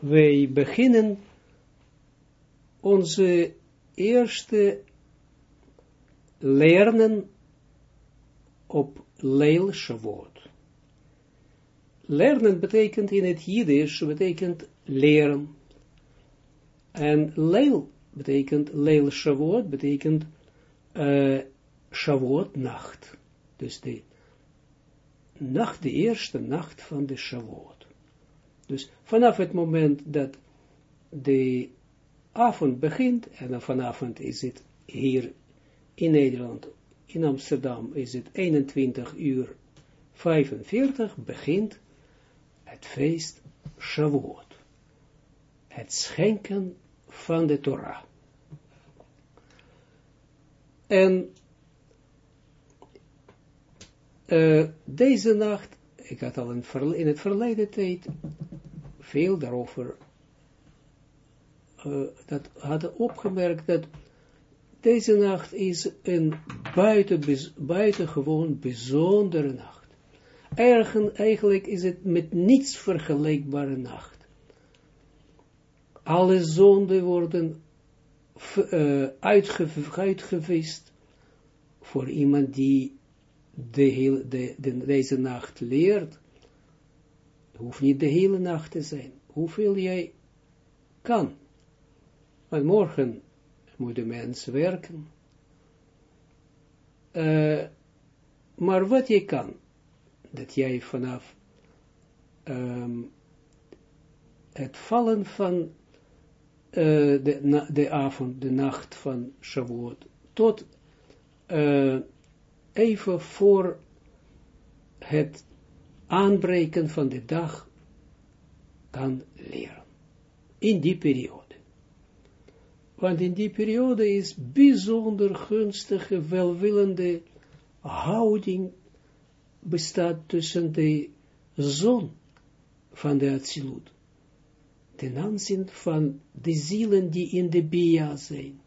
wij beginnen onze eerste lernen op Leil Shavuot. Lernen betekent in het Jiddisch, betekent leren. En Leil betekent, Leil Shavuot betekent uh, Shavuot nacht. Dus de nacht, de eerste nacht van de Shavuot. Dus vanaf het moment dat de avond begint, en vanavond is het hier in Nederland, in Amsterdam is het 21 uur 45, begint het feest Shavuot. Het schenken van de Torah. En uh, deze nacht, ik had al in, het verleden tijd veel daarover uh, dat hadden opgemerkt dat deze nacht is een buiten, buitengewoon bijzondere nacht. Ergen, eigenlijk is het met niets vergelijkbare nacht. Alle zonden worden uh, uitgevist voor iemand die de hele, de, de, deze nacht leert. Hoeft niet de hele nacht te zijn. Hoeveel jij kan. Want morgen moet de mens werken. Uh, maar wat je kan, dat jij vanaf um, het vallen van uh, de, de avond, de nacht van Shavuot, tot uh, even voor het aanbreken van de dag kan leren. In die periode. Want in die periode is bijzonder gunstige, welwillende houding bestaat tussen de zon van de Atsilut, ten aanzien van de zielen die in de Bia zijn.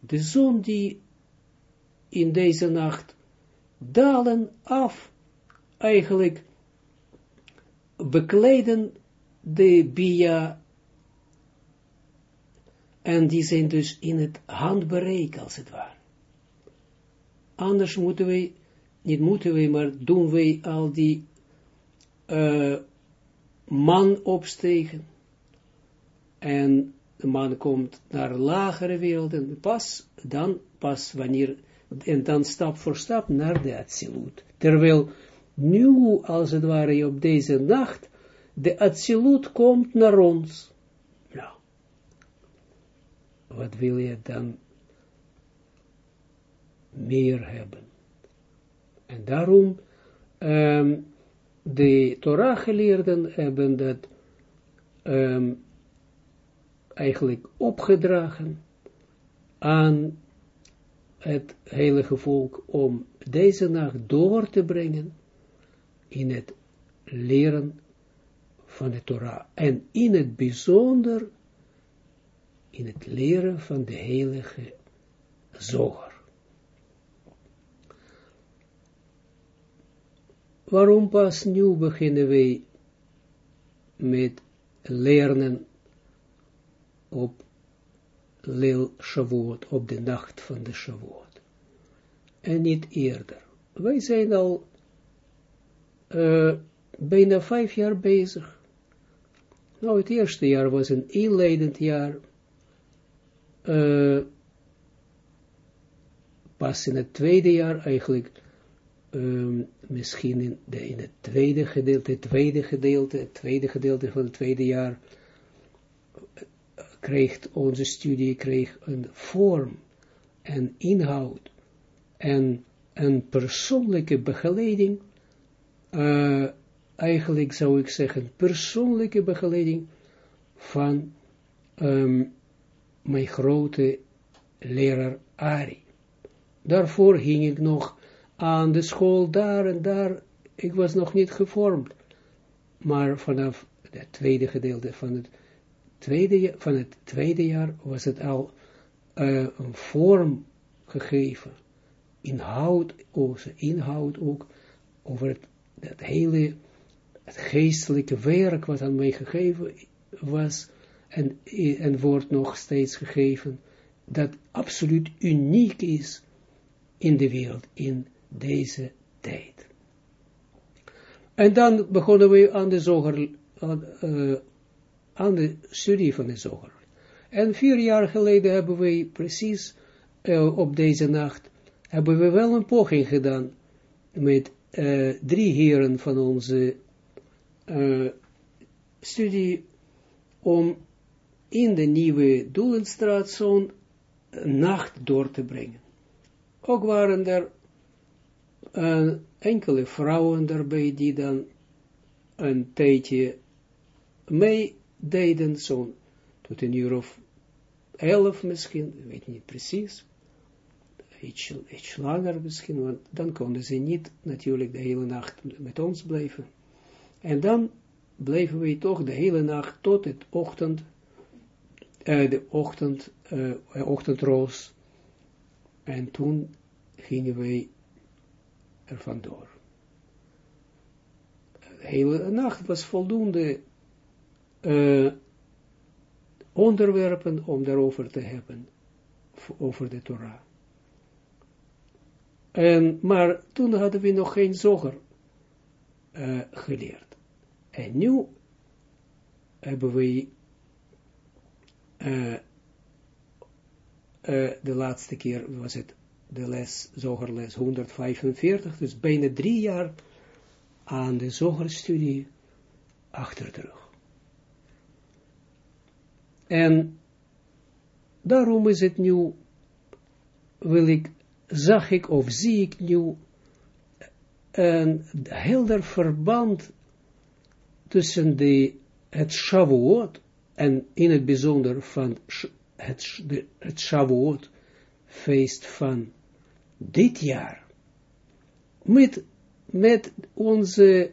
De zon die in deze nacht dalen af, eigenlijk bekleden de Bia en die zijn dus in het handbereik, als het ware. Anders moeten wij, niet moeten wij, maar doen wij al die uh, man opstegen. En de man komt naar lagere werelden, pas, dan pas wanneer, en dan stap voor stap naar de Atsilut. Terwijl nu, als het ware, op deze nacht, de Atsilut komt naar ons wat wil je dan meer hebben? En daarom, um, de Torah-geleerden hebben dat um, eigenlijk opgedragen aan het heilige volk om deze nacht door te brengen in het leren van de Torah. En in het bijzonder in het leren van de heilige zoger. Waarom pas nu beginnen wij met leren op Lil Shavuot, op de nacht van de Shavuot. En niet eerder. Wij zijn al uh, bijna vijf jaar bezig. Nou, het eerste jaar was een inleidend jaar, uh, pas in het tweede jaar eigenlijk, um, misschien in, de, in het tweede gedeelte, het tweede gedeelte, het tweede gedeelte van het tweede jaar, kreeg onze studie kreeg een vorm en inhoud en een persoonlijke begeleiding, uh, eigenlijk zou ik zeggen, persoonlijke begeleiding van um, mijn grote leraar Ari. Daarvoor ging ik nog aan de school daar en daar. Ik was nog niet gevormd. Maar vanaf het tweede gedeelte van het tweede, van het tweede jaar was het al uh, een vorm gegeven. Inhoud, onze inhoud ook, over het, het hele het geestelijke werk wat aan mij gegeven was, en, en wordt nog steeds gegeven, dat absoluut uniek is in de wereld, in deze tijd. En dan begonnen we aan de zoger, uh, aan de studie van de zoger. En vier jaar geleden hebben we precies uh, op deze nacht, hebben we wel een poging gedaan met uh, drie heren van onze studie om in de nieuwe Doelenstraat zo'n nacht door te brengen. Ook waren er enkele vrouwen daarbij die dan een tijdje meededen, zo'n tot een uur of elf misschien, weet niet precies, iets, iets langer misschien, want dan konden ze niet natuurlijk de hele nacht met ons blijven. En dan bleven we toch de hele nacht tot het ochtend, uh, de ochtend, uh, ochtendroos. En toen gingen wij er vandoor. De hele nacht was voldoende uh, onderwerpen om daarover te hebben, over de Torah. En, maar toen hadden we nog geen zoger uh, geleerd. En nu hebben we uh, de laatste keer was het de les, zogerles 145, dus bijna drie jaar aan de zogerstudie achter de rug. En daarom is het nu, wil ik, zag ik of zie ik nu een helder verband tussen de, het Shavuot en in het bijzonder van het, het Shavuot feest van dit jaar, met, met onze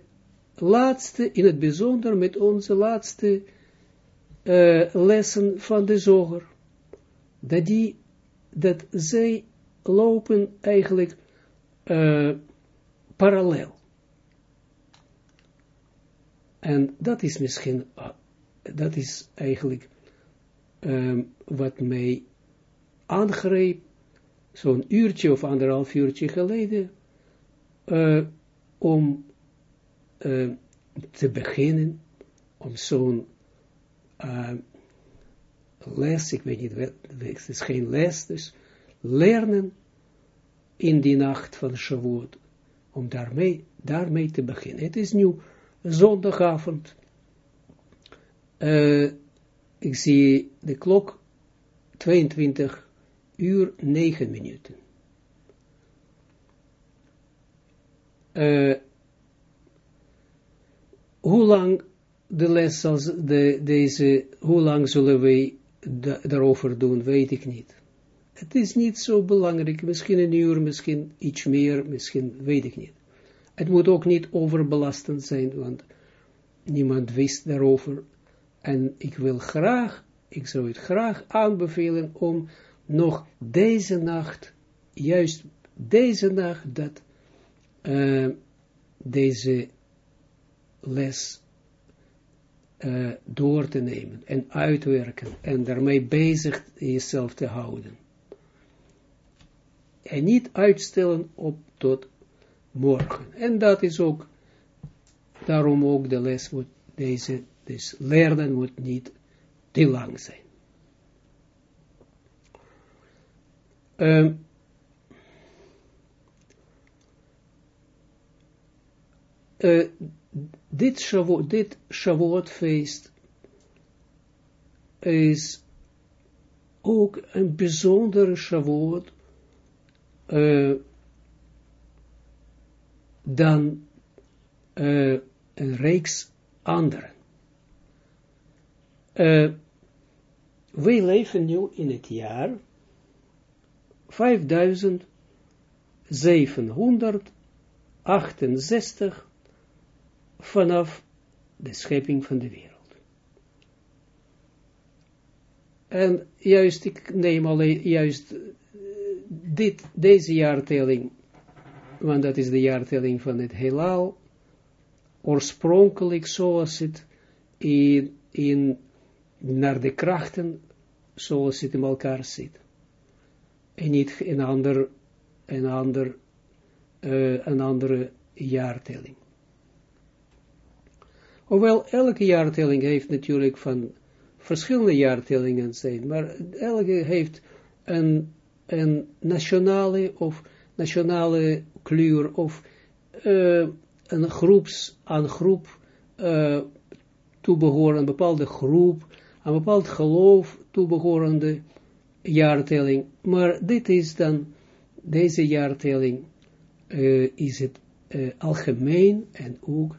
laatste, in het bijzonder met onze laatste uh, lessen van de zoger, dat, die, dat zij lopen eigenlijk uh, parallel. En dat is misschien, uh, dat is eigenlijk um, wat mij aangreep zo'n uurtje of anderhalf uurtje geleden, om te beginnen, om zo'n uh, les, ik weet niet, het is geen les, dus leren in die nacht van Shavuot, om daarmee, daarmee te beginnen. Het is nu zondagavond, ik zie de klok 22 uur 9 minuten. Uh, hoe lang de les zal de, deze, hoe lang zullen wij daarover doen, weet ik niet. Het is niet zo belangrijk, misschien een uur, misschien iets meer, misschien weet ik niet. Het moet ook niet overbelastend zijn, want niemand wist daarover. En ik wil graag, ik zou het graag aanbevelen om nog deze nacht, juist deze nacht, dat uh, deze les uh, door te nemen en uitwerken en daarmee bezig jezelf te houden. En niet uitstellen op tot morgen. En dat is ook, daarom ook de les moet, deze, dus leren moet niet te lang zijn. Um, dit, Shavuot, dit Shavuot-feest is ook een bijzondere Shavuot uh, dan uh, een reeks anderen. Uh, wij leven nu in het jaar 5768 vanaf de schepping van de wereld. En juist, ik neem alleen, juist dit, deze jaartelling, want dat is de jaartelling van het heelal, oorspronkelijk zoals het in, in, naar de krachten, zoals het in elkaar zit. En niet een ander, een ander, uh, een andere jaartelling. Hoewel elke jaartelling heeft natuurlijk van verschillende jaartellingen zijn, maar elke heeft een, een nationale of nationale kleur of uh, een groeps, aan groep uh, toebehoren, een bepaalde groep, een bepaald geloof toebehorende jaartelling. Maar dit is dan, deze jaartelling uh, is het algemeen en ook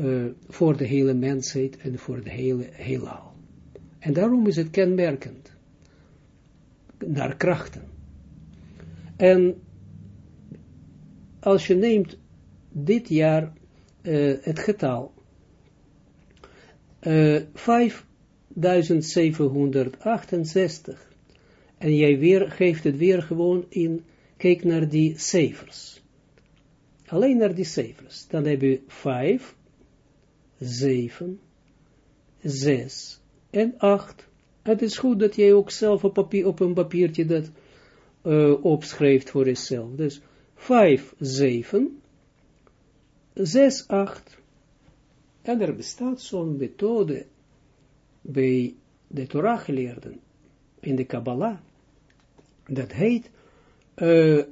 uh, voor de hele mensheid en voor de hele heelal. En daarom is het kenmerkend naar krachten. En als je neemt dit jaar uh, het getal uh, 5768 en jij weer, geeft het weer gewoon in, kijk naar die cijfers. Alleen naar die cijfers. Dan heb je 5, 7, 6 en 8. Het is goed dat jij ook zelf op, papier, op een papiertje dat uh, opschrijft voor jezelf. Dus 5, 7, 6, 8. En er bestaat zo'n methode bij de Torah geleerden in de Kabbalah. Dat heet uh,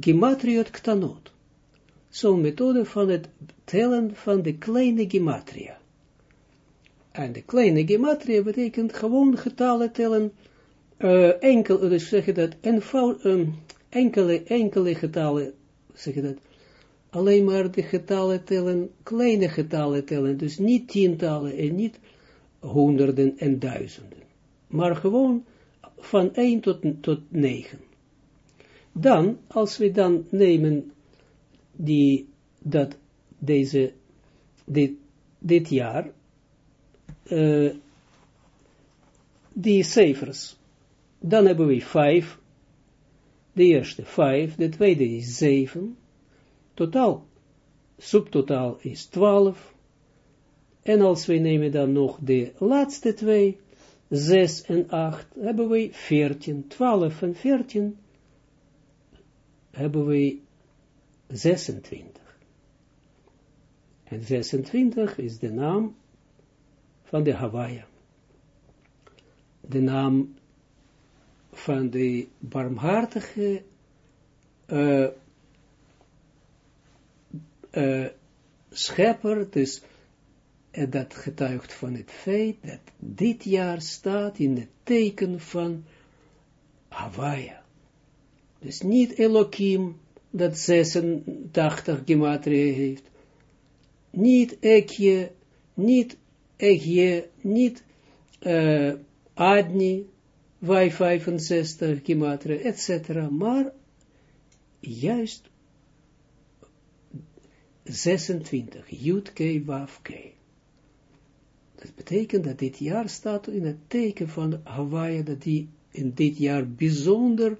Gematriot Ktanot. Zo'n methode van het tellen van de kleine Gematria. En de kleine Gematria betekent gewoon getallen tellen, uh, enkel, dus zeg je dat, um, enkele, enkele getallen, zeg je dat, alleen maar de getallen tellen, kleine getallen tellen, dus niet tientallen en niet honderden en duizenden, maar gewoon van 1 tot, tot 9. Dan, als we dan nemen die, dat deze, dit, dit jaar, uh, die cijfers, dan hebben we 5, de eerste 5, de tweede is 7, totaal, subtotaal is 12, en als we nemen dan nog de laatste twee, 6 en 8, hebben we 14, 12 en 14, hebben we 26. En 26 is de naam van de Hawaii. De naam van de barmhartige uh, uh, schepper, dus en dat getuigt van het feit dat dit jaar staat in het teken van Hawaii. Dus niet Elohim, dat 86 gematria heeft. Niet Ekje, niet Egje, niet uh, Adni, wij 65 gematria, etc. Maar juist 26, Jud K, Waf K. Dat betekent dat dit jaar staat in het teken van Hawaii, dat die in dit jaar bijzonder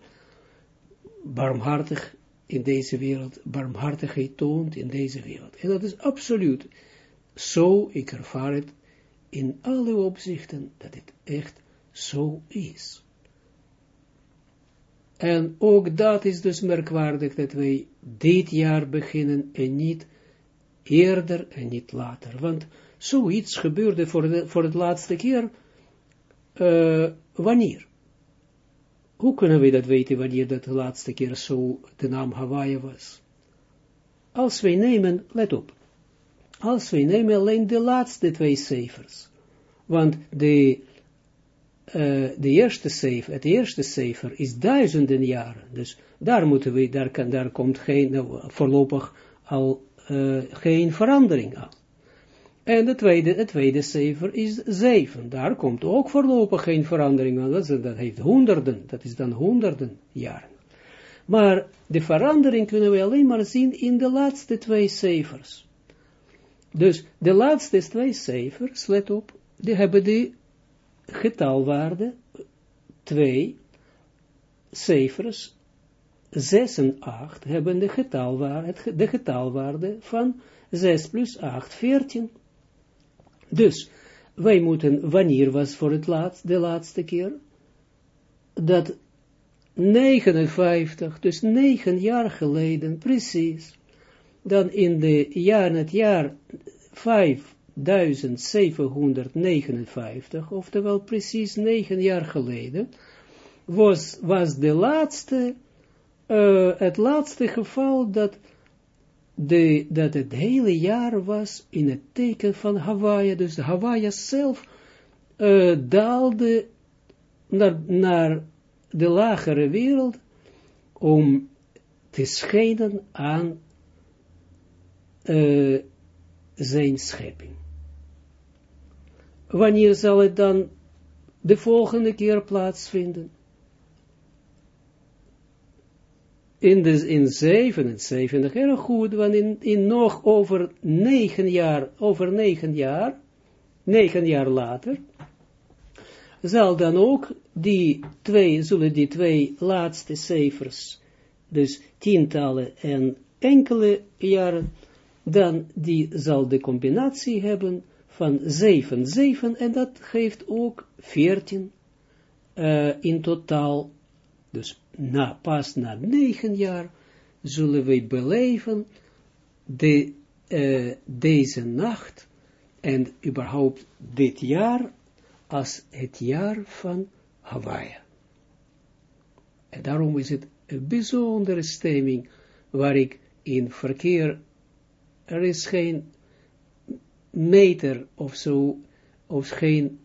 barmhartig in deze wereld, barmhartigheid toont in deze wereld. En dat is absoluut zo, ik ervaar het in alle opzichten, dat het echt zo is. En ook dat is dus merkwaardig, dat wij dit jaar beginnen en niet eerder en niet later. Want zoiets gebeurde voor, voor het laatste keer, uh, wanneer? Hoe kunnen we dat weten wanneer dat de laatste keer zo de naam Hawaii was? Als wij nemen, let op, als wij nemen alleen de laatste twee cijfers, want de, uh, de eerste cijfer, het eerste cijfer is duizenden jaren, dus daar moeten we, daar, kan, daar komt geen, nou, voorlopig al uh, geen verandering aan. En de tweede, het tweede cijfer is 7. Daar komt ook voorlopig geen verandering aan. Dat, heeft honderden, dat is dan honderden jaren. Maar de verandering kunnen we alleen maar zien in de laatste twee cijfers. Dus de laatste twee cijfers, let op, die hebben de getalwaarde, twee cijfers, 6 en 8 hebben de getalwaarde, de getalwaarde van 6 plus 8, 14. Dus, wij moeten, wanneer was voor het laatst, de laatste keer? Dat 59, dus 9 jaar geleden, precies. Dan in de jaar, het jaar 5759, oftewel precies 9 jaar geleden, was, was de laatste, uh, het laatste geval dat, de, dat het hele jaar was in het teken van Hawaii. Dus Hawaii zelf uh, daalde naar, naar de lagere wereld om te schijnen aan uh, zijn schepping. Wanneer zal het dan de volgende keer plaatsvinden? In, de, in 77, erg goed, want in, nog over negen jaar, over negen jaar, negen jaar later, zal dan ook die twee, zullen die twee laatste cijfers, dus tientallen en enkele jaren, dan die zal de combinatie hebben van 7, 7 en dat geeft ook 14 uh, in totaal, dus na, pas na negen jaar, zullen wij beleven de, deze nacht en überhaupt dit jaar als het jaar van Hawaii. En daarom is het een bijzondere stemming waar ik in verkeer, er is geen meter of zo, of geen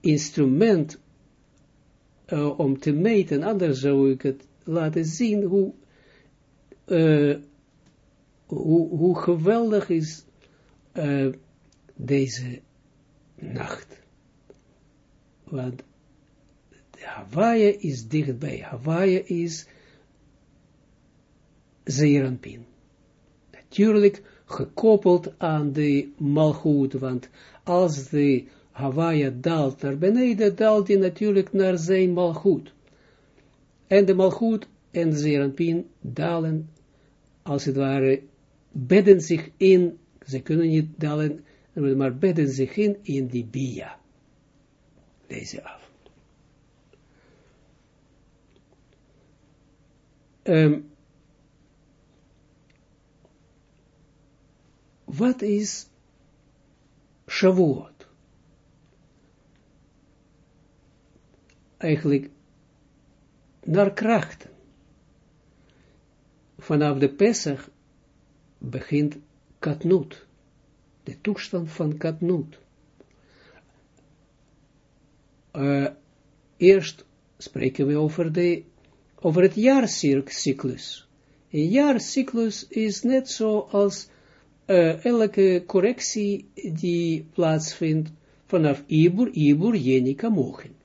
instrument uh, om te meten, anders zou ik het laten zien hoe, uh, hoe, geweldig is uh, deze nacht. Want Hawaii is dichtbij. Hawaii is Zeeranpin. Natuurlijk gekoppeld aan de malgoed, want als de Hawaii daalt naar beneden, daalt hij natuurlijk naar zijn malgoed. En de malgoed en de zeranpien dalen, als het ware, bedden zich in, ze kunnen niet dalen, maar bedden zich in, in die bia. Deze af. Um, wat is Shavuot? Eigenlijk naar krachten. Vanaf de Pesach begint katnoot, de toestand van katnoot. Uh, eerst spreken we over, de, over het jaarcyclus. Een jaarcyclus is net zoals uh, elke correctie die plaatsvindt vanaf Ibur, Ibur, Jenica, Mochen.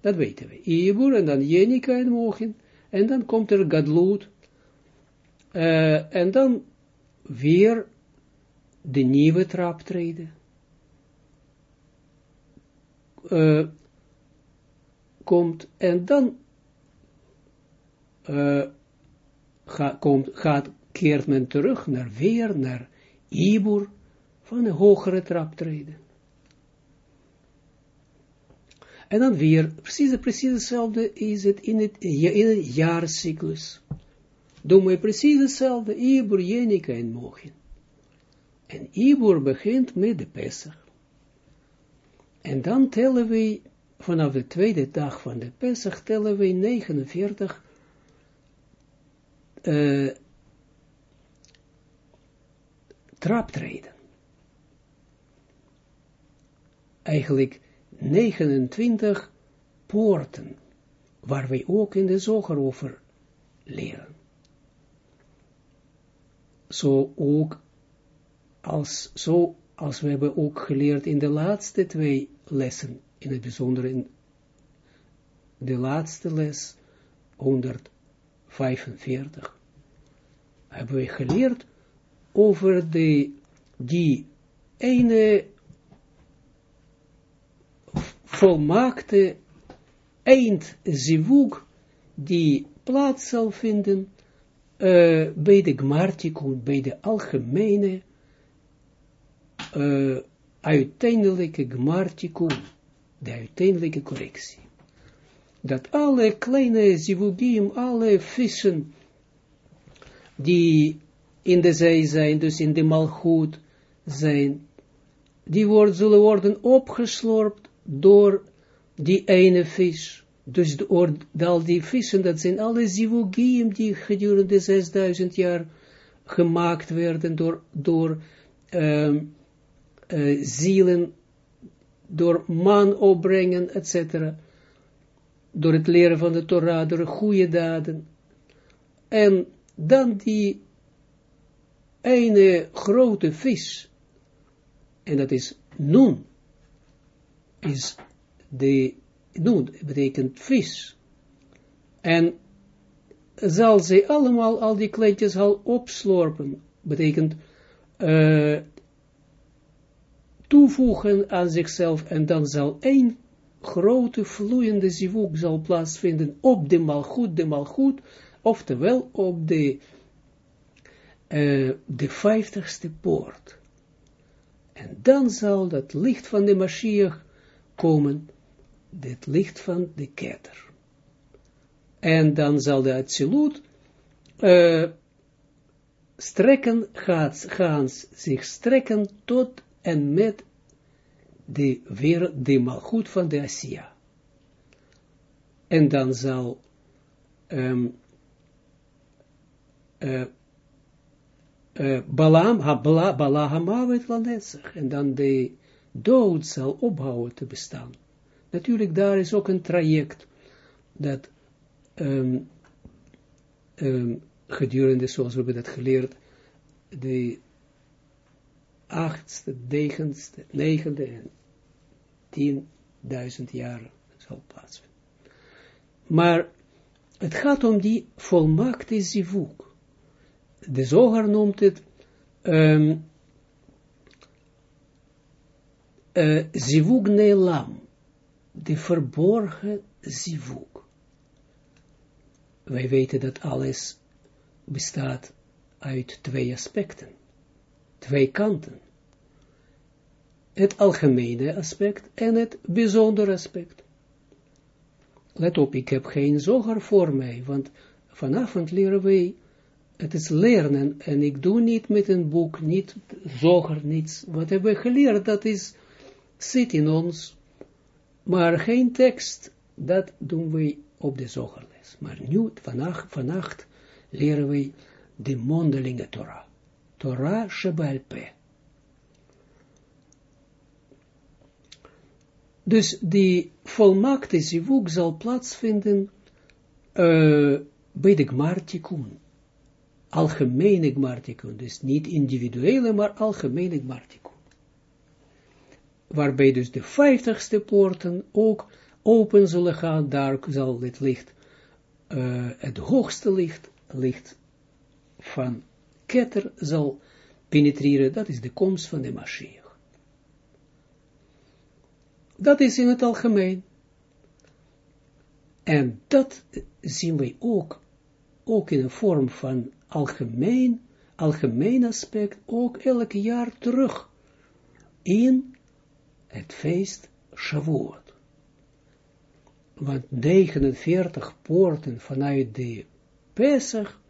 Dat weten we. Ibur en dan Jenica en Mochin. En dan komt er Gadlut. Uh, en dan weer de nieuwe traptreden. Uh, komt en dan ga, komt, gaat, keert men terug naar weer naar Ibur van een hogere traptreden. En dan weer, precies, precies hetzelfde is het in het, in het jaarcyclus. Doen we precies hetzelfde, Ibor, Jenica en Mochin. En Ibor begint met de Pesach. En dan tellen we, vanaf de tweede dag van de Pesach, tellen we 49 uh, traptreden. Eigenlijk 29 poorten, waar wij ook in de zoger over leren. Zo ook, als, zo als we hebben ook geleerd in de laatste twee lessen, in het bijzonder in de laatste les, 145, hebben we geleerd over de, die ene volmaakte eindzivug die plaats zal vinden uh, bij de gmartikun, bij de algemene, uh, uiteindelijke gmartikun, de uiteindelijke correctie. Dat alle kleine zivugim, alle vissen, die in de zee zijn, dus in de malgoed zijn, die worden, zullen worden opgeslorpt door die ene vis. Dus de, al die vissen, dat zijn alle zivugim die gedurende 6000 jaar gemaakt werden door, door um, uh, zielen, door man opbrengen, etc. Door het leren van de Torah, door goede daden. En dan die ene grote vis, en dat is nun, is de, nun betekent vis, en zal ze allemaal, al die kleintjes al opslorpen, betekent uh, toevoegen aan zichzelf, en dan zal één grote vloeiende zivuk zal plaatsvinden op de malgoed, de malgoed, oftewel op de, uh, de vijftigste poort. En dan zal dat licht van de Mashiach komen, het licht van de ketter. En dan zal de Atsilut uh, strekken, gaat, gaan zich strekken tot en met de, weer, de malgoed van de Asia. En dan zal um, uh, Balaam, ha, bala, bala en dan de dood zal ophouden te bestaan. Natuurlijk, daar is ook een traject dat um, gedurende, zoals we hebben dat geleerd, de achtste, negenste, negende en tienduizend jaar zal plaatsvinden. Maar het gaat om die volmaakte zivuk. De zoger noemt het um, uh, zivuk neelam, de verborgen zivuk. Wij weten dat alles bestaat uit twee aspecten, twee kanten. Het algemene aspect en het bijzondere aspect. Let op, ik heb geen zoger voor mij, want vanavond leren wij, het is leren, en ik doe niet met een boek, niet zoger, niets. Wat hebben we geleerd, dat is, zit in ons, maar geen tekst, dat doen wij op de zogerles. Maar nu, vannacht, vannacht leren wij de mondelinge Torah. Torah Shebalpe. Dus die volmaakte zivuk zal plaatsvinden uh, bij de gmartikun. Algemene gmartikun, dus niet individuele, maar algemene gmartikun. Waarbij dus de vijftigste poorten ook open zullen gaan, daar zal het licht, uh, het hoogste licht, licht van ketter zal penetreren, dat is de komst van de Mashiach. Dat is in het algemeen. En dat zien wij ook, ook in een vorm van algemeen, algemeen aspect, ook elke jaar terug in het feest Shavuot. Want 49 poorten vanuit de Pesach,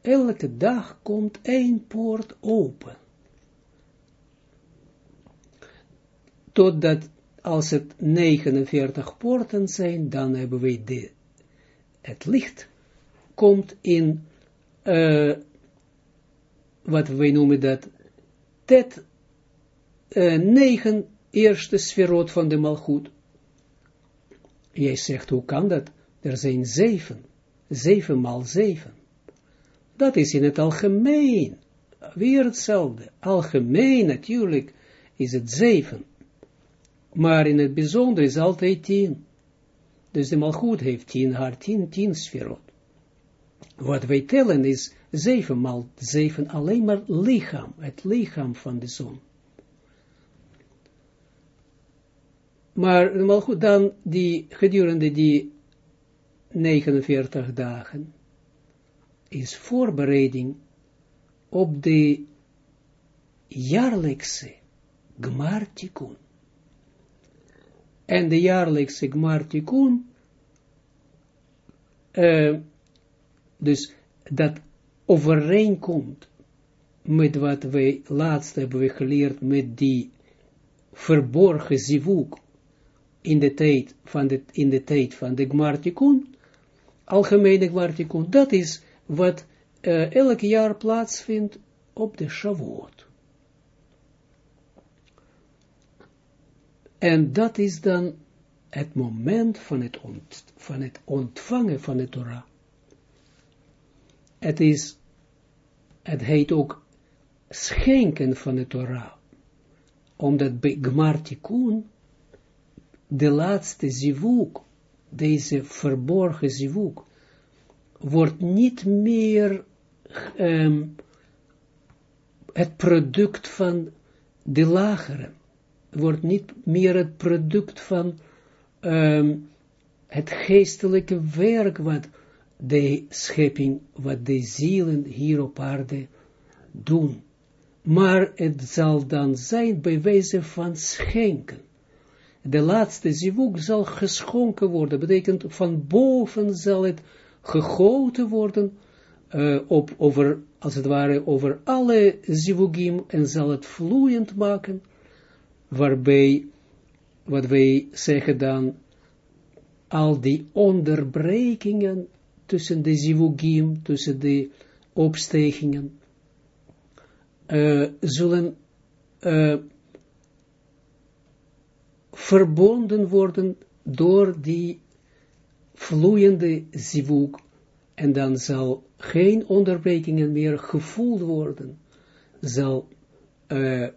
elke dag komt één poort open. Totdat als het 49 poorten zijn, dan hebben we de, het licht komt in, uh, wat wij noemen dat, tet, uh, negen eerste sferot van de malgoed. Jij zegt, hoe kan dat? Er zijn zeven, zeven maal zeven. Dat is in het algemeen, weer hetzelfde. Algemeen natuurlijk is het zeven. Maar in het bijzonder is altijd tien. Dus de malgoed heeft tien haar, tien, tien sferot. Wat wij tellen is zeven maal zeven, alleen maar lichaam, het lichaam van de zon. Maar dan, die gedurende die 49 dagen, is voorbereiding op de jaarlijkse Gmartikun. En de jaarlijkse Gmartikun, uh, dus dat overeenkomt met wat wij laatst hebben geleerd met die verborgen zivuk in de tijd van de, in de tijd van de Gmartikun, algemene Gmartikun, dat is wat uh, elk jaar plaatsvindt op de Shavuot. En dat is dan het moment van het, ont, van het ontvangen van de Torah. Het is, het heet ook schenken van de Torah. Omdat bij Gmartikun, de laatste zivuk, deze verborgen zivuk, wordt niet meer um, het product van de lagere, wordt niet meer het product van um, het geestelijke werk wat de schepping, wat de zielen hier op aarde doen. Maar het zal dan zijn bij wijze van schenken. De laatste zivuk zal geschonken worden, betekent van boven zal het gegoten worden, uh, op, over, als het ware, over alle zivugim en zal het vloeiend maken, waarbij, wat wij zeggen dan, al die onderbrekingen tussen de zivugim, tussen de opstegingen, uh, zullen uh, verbonden worden door die vloeiende zivuk, en dan zal geen onderbrekingen meer gevoeld worden, zal uh,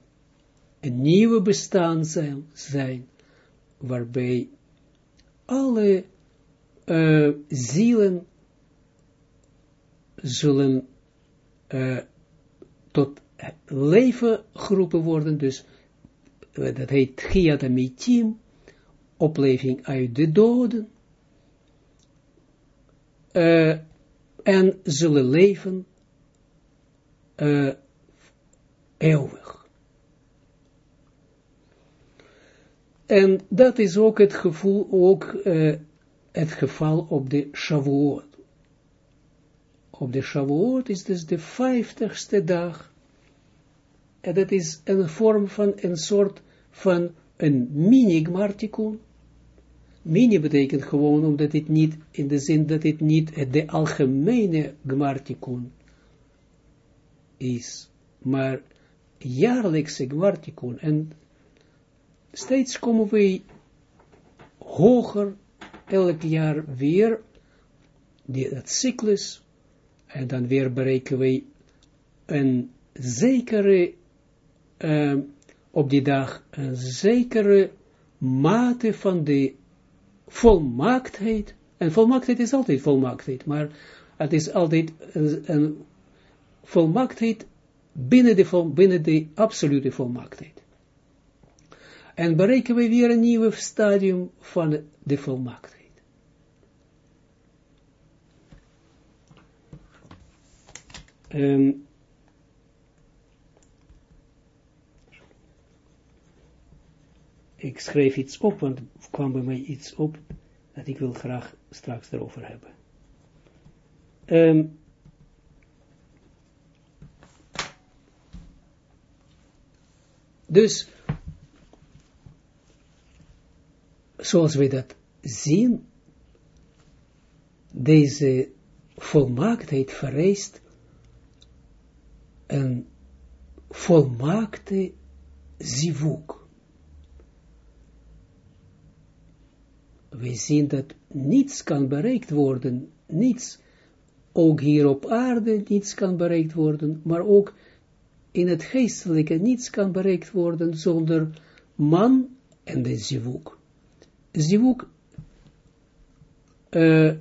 een nieuwe bestaan zijn, zijn waarbij alle uh, zielen zullen uh, tot leven geroepen worden, dus dat heet Giat Amitim, opleving uit de doden, uh, en zullen leven uh, eeuwig. En dat is ook het gevoel, ook uh, het geval op de Shavuot. Op de Shavuot is dus de vijftigste dag. Dat is een vorm van een soort van een mini-gmartikun. Mini betekent gewoon omdat het niet, in de zin dat het niet de algemene gmartikun is, maar jaarlijkse gmartikun. En steeds komen we hoger, elk jaar weer, die, dat cyclus, en dan weer bereiken we een zekere, uh, op die dag, een zekere mate van de volmaaktheid, en volmaaktheid is altijd volmaaktheid, maar het is altijd een, een volmaaktheid binnen de, vol, binnen de absolute volmaaktheid. En bereiken we weer een nieuw stadium van de volmaaktheid. Um, ik schreef iets op, want kwam bij mij iets op dat ik wil graag straks erover hebben. Um, dus, zoals we dat zien, deze volmaaktheid vereist een volmaakte zivuk. We zien dat niets kan bereikt worden, niets, ook hier op aarde, niets kan bereikt worden, maar ook in het geestelijke, niets kan bereikt worden zonder man en de zivuk. Zivuk uh,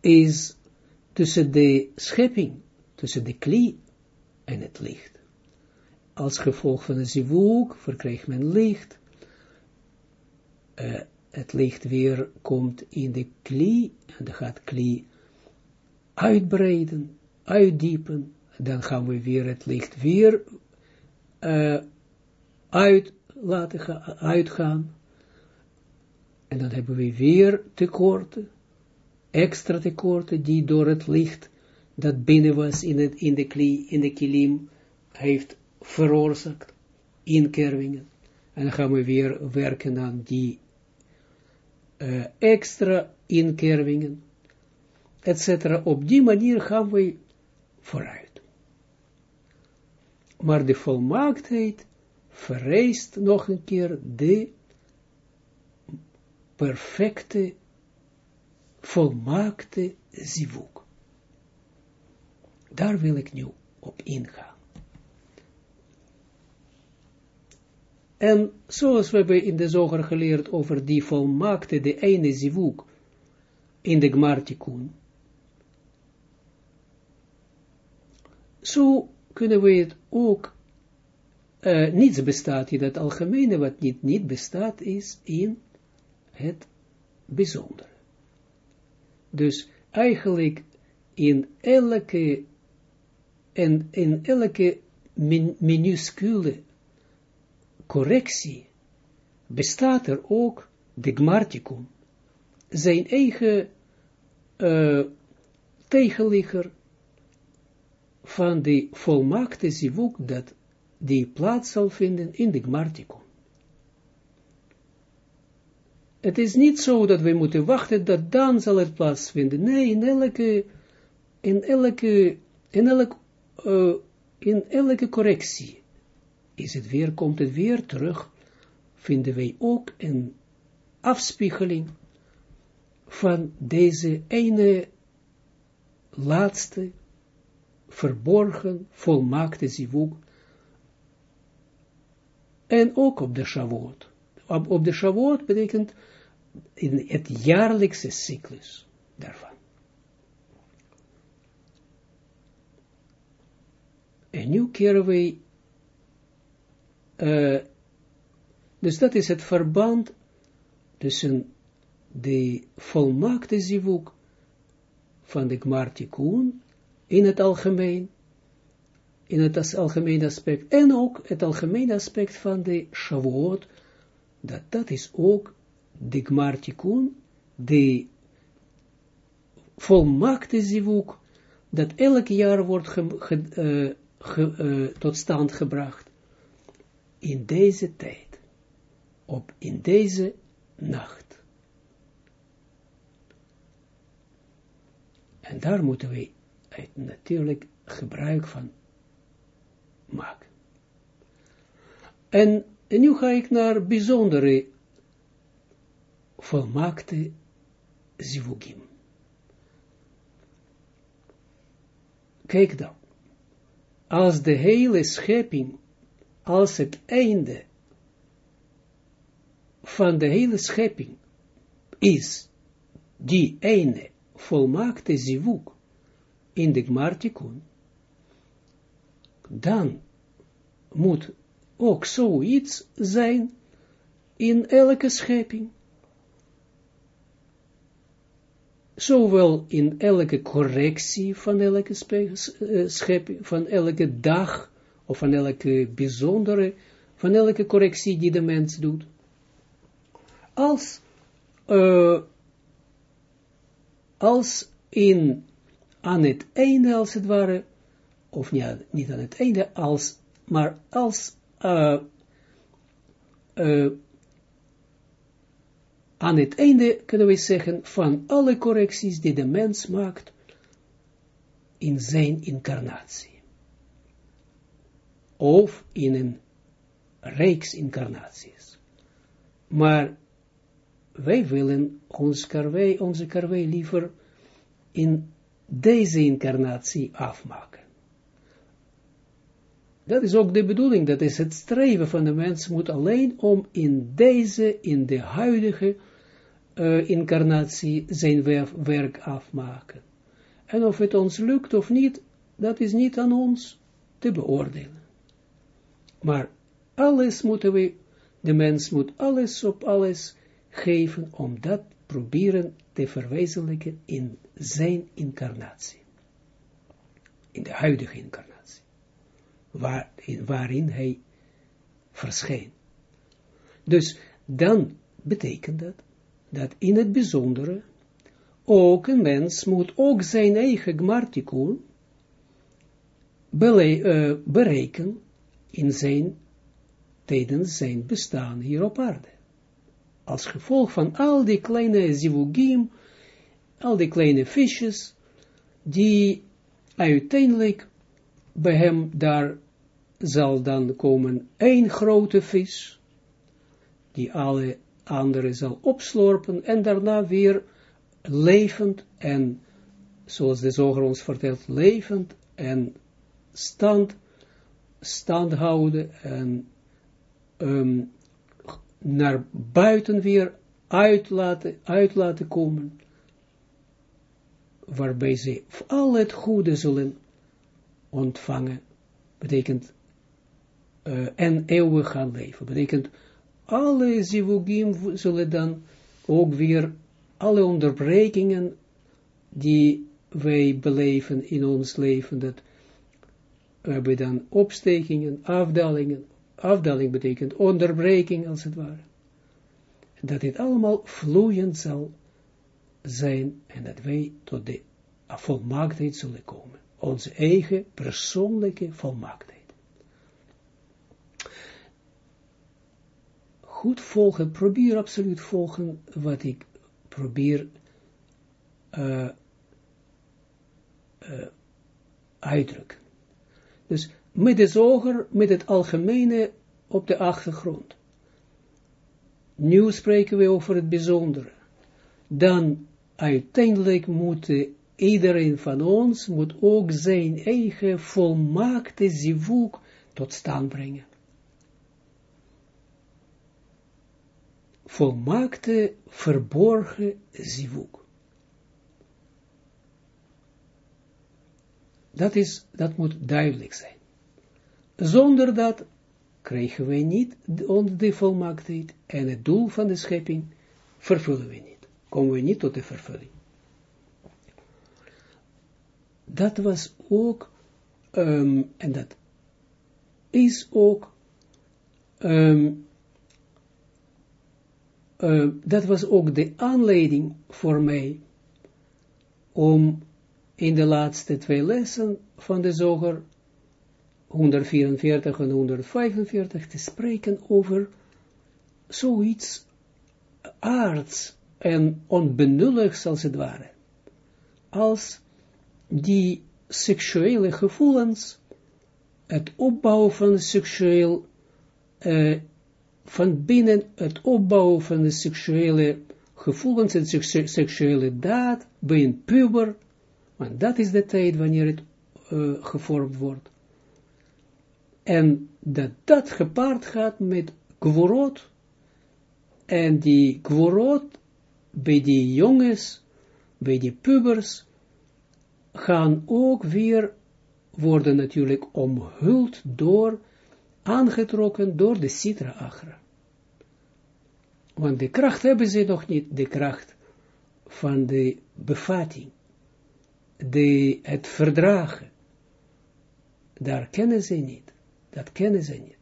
is tussen de schepping, tussen de klie en het licht. Als gevolg van de zivuk verkrijgt men licht, uh, het licht weer komt in de kli, en dan gaat kli uitbreiden, uitdiepen, dan gaan we weer het licht weer uh, uit laten gaan, uitgaan. En dan hebben we weer tekorten, extra tekorten, die door het licht dat binnen was in, het, in, de, kli, in de kilim, heeft veroorzaakt, inkervingen. En dan gaan we weer werken aan die extra inkervingen, etc. Op die manier gaan we vooruit. Maar de volmaaktheid vereist nog een keer de perfecte, volmaakte zivuk. Daar wil ik nu op ingaan. En zoals we hebben in de zoger geleerd over die volmaakte, de ene zivuk, in de Gmartikun, zo kunnen we het ook, uh, niets bestaat in het algemene, wat niet, niet bestaat is in het bijzondere. Dus eigenlijk in elke, en in elke min, minuscule correctie bestaat er ook de gmarticum, zijn eigen uh, tegenligger van de volmaakte zivuk dat die plaats zal vinden in de gmarticum. Het is niet zo dat we moeten wachten dat dan zal het plaatsvinden. Nee, in elke, in elke, in elke, uh, in elke correctie is het weer, komt het weer terug, vinden wij ook een afspiegeling van deze ene laatste, verborgen, volmaakte zivuk, en ook op de Shavuot. Op, op de Shavuot betekent in het jaarlijkse cyclus daarvan. En nu keren wij uh, dus dat is het verband tussen de volmaakte zivuk van de Gmartikun in het algemeen, in het algemeen aspect, en ook het algemeen aspect van de Shavuot, dat dat is ook de Gmartikun, de volmaakte zivuk, dat elk jaar wordt ge, uh, uh, tot stand gebracht in deze tijd, op in deze nacht. En daar moeten we natuurlijk gebruik van maken. En, en nu ga ik naar bijzondere volmaakte zivugim. Kijk dan, als de hele schepping als het einde van de hele schepping is die ene volmaakte zivuk in de Gmartikun, dan moet ook zoiets zijn in elke schepping. Zowel in elke correctie van elke eh, schepping, van elke dag, of van elke bijzondere, van elke correctie die de mens doet, als, uh, als in, aan het einde als het ware, of niet, niet aan het einde, als, maar als uh, aan het einde kunnen we zeggen van alle correcties die de mens maakt in zijn incarnatie of in een reeks incarnaties. Maar wij willen ons onze karwei liever in deze incarnatie afmaken. Dat is ook de bedoeling, dat is het streven van de mens, moet alleen om in deze, in de huidige uh, incarnatie zijn werk afmaken. En of het ons lukt of niet, dat is niet aan ons te beoordelen. Maar alles moeten we, de mens moet alles op alles geven om dat proberen te verwezenlijken in zijn incarnatie. in de huidige incarnatie, waar, in, waarin hij verschijnt. Dus dan betekent dat, dat in het bijzondere, ook een mens moet ook zijn eigen gmartikun uh, bereiken in zijn, tijdens zijn bestaan hier op aarde. Als gevolg van al die kleine zivugim, al die kleine visjes, die uiteindelijk bij hem daar zal dan komen één grote vis, die alle andere zal opslorpen en daarna weer levend en, zoals de zoger ons vertelt, levend en stand, stand houden en um, naar buiten weer uit laten, komen, waarbij ze al het goede zullen ontvangen, betekent, uh, en eeuwig gaan leven, betekent, alle zivugim zullen dan ook weer, alle onderbrekingen die wij beleven in ons leven, dat we hebben dan opstekingen, afdalingen, afdaling betekent onderbreking als het ware. Dat dit allemaal vloeiend zal zijn en dat wij tot de volmaaktheid zullen komen. Onze eigen persoonlijke volmaaktheid. Goed volgen, probeer absoluut volgen wat ik probeer uh, uh, uitdrukken. Dus met de zoger, met het algemene op de achtergrond. Nu spreken we over het bijzondere. Dan uiteindelijk moet iedereen van ons moet ook zijn eigen volmaakte zivuk tot stand brengen. Volmaakte verborgen zivuk. Dat, is, dat moet duidelijk zijn. Zonder dat krijgen wij niet de volmaaktheid en het doel van de schepping vervullen we niet. Komen we niet tot de vervulling. Dat was ook, um, en dat is ook, um, dat was ook de aanleiding voor mij om in de laatste twee lessen van de zoger 144 en 145 te spreken over zoiets aards en onbenulligs als het ware, als die seksuele gevoelens, het opbouwen van seksueel, uh, van binnen het opbouwen van de seksuele gevoelens en seksuele daad bij een puber, dat is de tijd wanneer het uh, gevormd wordt. En dat dat gepaard gaat met gworot. En die gworot bij die jongens, bij die pubers, gaan ook weer worden natuurlijk omhuld door, aangetrokken door de citra agra. Want de kracht hebben ze nog niet, de kracht van de bevatting de, het verdragen, daar kennen ze niet. Dat kennen ze niet.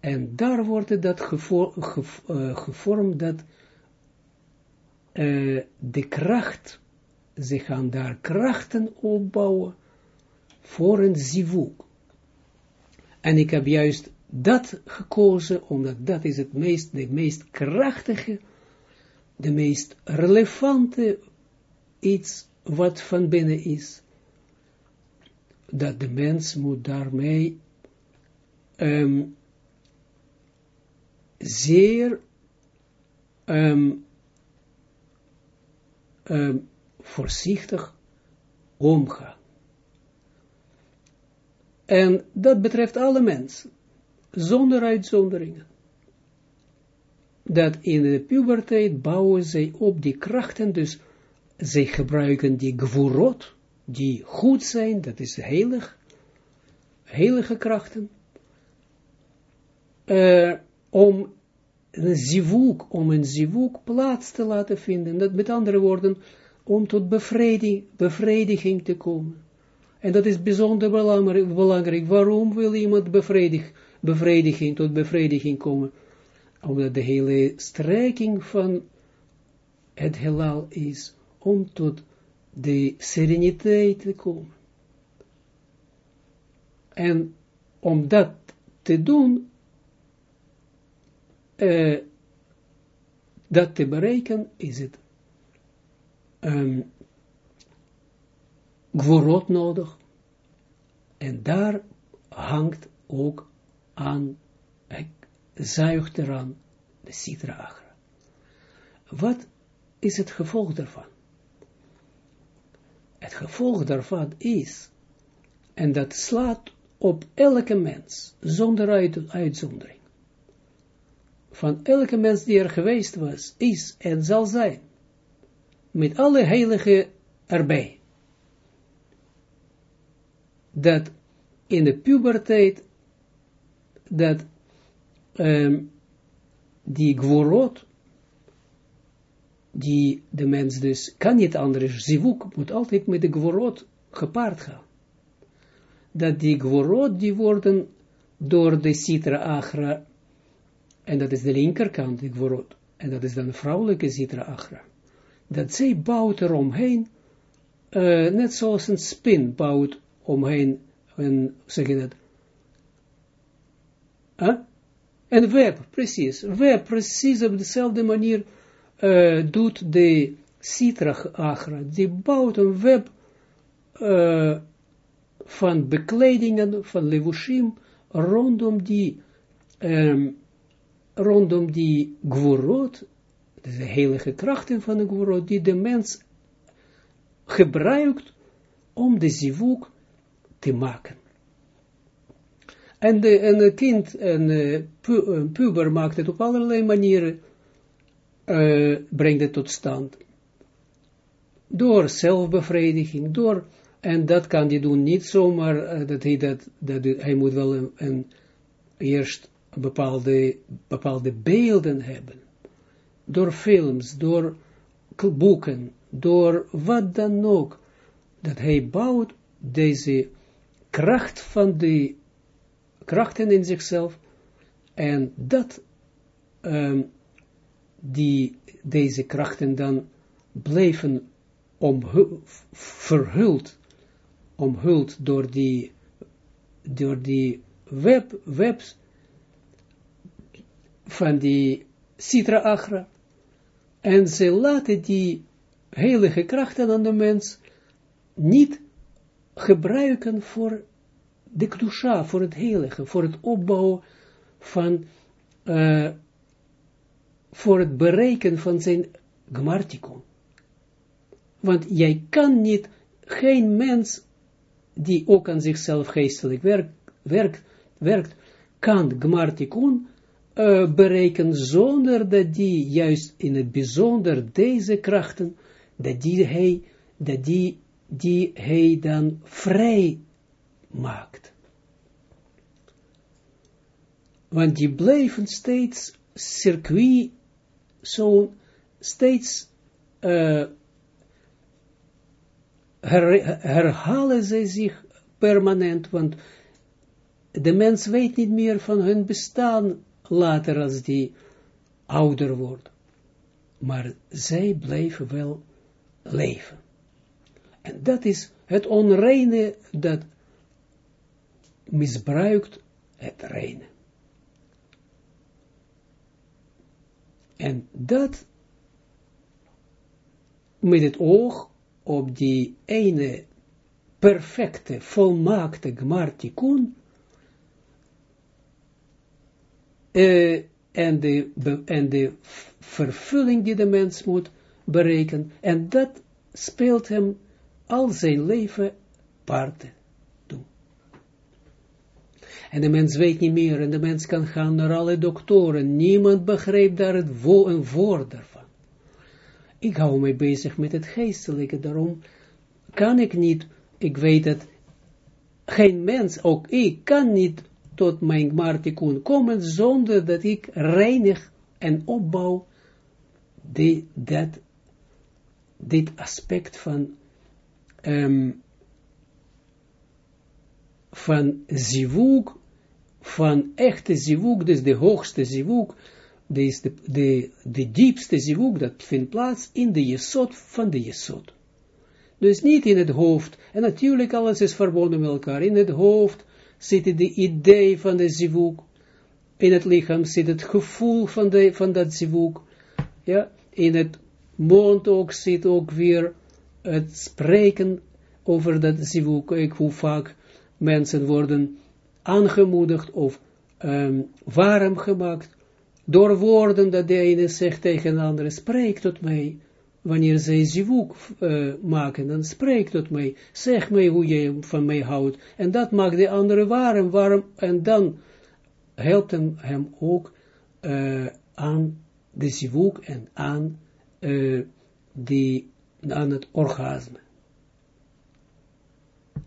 En daar wordt dat eh, gevormd dat uh, de kracht, ze gaan daar krachten opbouwen voor een zivuk. En ik heb juist dat gekozen, omdat dat is het meest, de meest krachtige, de meest relevante iets wat van binnen is, dat de mens moet daarmee um, zeer um, um, voorzichtig omgaan. En dat betreft alle mensen, zonder uitzonderingen. Dat in de puberteit bouwen zij op die krachten, dus zij gebruiken die gvorot, die goed zijn, dat is heilig, heilige krachten, uh, om een zivuk, om een zivuk plaats te laten vinden, dat met andere woorden, om tot bevrediging, bevrediging te komen, En dat is bijzonder belangrijk. Waarom wil iemand bevredig, bevrediging, tot bevrediging komen? Omdat de hele strekking van het heelal is om tot de sereniteit te komen. En om dat te doen, dat te bereiken, is het um, nodig. En daar hangt ook aan, zuigt eraan, de Sitra Agra. Wat is het gevolg daarvan? Het gevolg daarvan is, en dat slaat op elke mens, zonder uitzondering. Van elke mens die er geweest was, is en zal zijn, met alle heilige erbij. Dat in de puberteit, dat um, die gworot, die de mens dus kan niet anders, zivuk moet altijd met de gworot gepaard gaan. Dat die gworot, die worden door de citra agra, en dat is de linkerkant, die gworot, en dat is dan de vrouwelijke citra agra, dat zij bouwt eromheen, uh, net zoals een spin bouwt omheen, een, zeg je dat, huh? een web, precies, web, precies op dezelfde manier, uh, doet de Sitra Agra, die bouwt een web uh, van bekledingen, van levushim, rondom die, um, rondom die gvorot, de heilige krachten van de gvorot, die de mens gebruikt om de zivuk te maken. En, een kind, een, een puber maakt het op allerlei manieren, uh, brengt het tot stand. Door zelfbevrediging, door, en dat kan hij doen niet zomaar, uh, dat hij dat, dat hij moet wel een, eerst bepaalde, bepaalde beelden hebben. Door films, door boeken, door wat dan ook, dat hij bouwt deze kracht van de krachten in zichzelf, en dat um, die deze krachten dan blijven verhuld, omhuld door die, door die web, webs van die Sitra Achra, en ze laten die heilige krachten aan de mens niet gebruiken voor de kdusha, voor het heilige, voor het opbouwen van uh, voor het bereiken van zijn gmartikon. Want jij kan niet, geen mens die ook aan zichzelf geestelijk werkt, werkt, werkt kan gmartikon uh, bereiken zonder dat die juist in het bijzonder deze krachten, dat die hij, dat die, die hij dan vrij maakt. Want die blijven steeds circuit zo steeds uh, her, herhalen ze zich permanent, want de mens weet niet meer van hun bestaan later als die ouder wordt. Maar zij blijven wel leven. En dat is het onreine dat misbruikt het reine. En dat met het oog op die ene perfecte, volmaakte gmartikun, uh, en, de, en de vervulling die de mens moet bereiken, en dat speelt hem al zijn leven parten. En de mens weet niet meer, en de mens kan gaan naar alle doktoren. Niemand begrijpt daar het wo een woord daarvan. Ik hou me bezig met het geestelijke, daarom kan ik niet, ik weet dat geen mens, ook ik, kan niet tot mijn gmartikun komen, zonder dat ik reinig en opbouw dit aspect van um, van zivuk, van echte zivuk, dus de hoogste zivuk, de, de, de diepste zivuk, dat vindt plaats in de jesot van de jesot. Dus niet in het hoofd, en natuurlijk alles is verbonden met elkaar, in het hoofd zit de idee van de zivuk, in het lichaam zit het gevoel van, de, van dat zivuk, ja, in het mond ook zit ook weer het spreken over dat zivuk, ik hoe vaak mensen worden aangemoedigd of um, warm gemaakt door woorden dat de ene zegt tegen de andere, spreek tot mij, wanneer zij zivuk uh, maken, dan spreek tot mij, zeg mij hoe je van mij houdt, en dat maakt de andere warm, warm, en dan helpt hem, hem ook uh, aan de zivuk en aan, uh, die, aan het orgasme.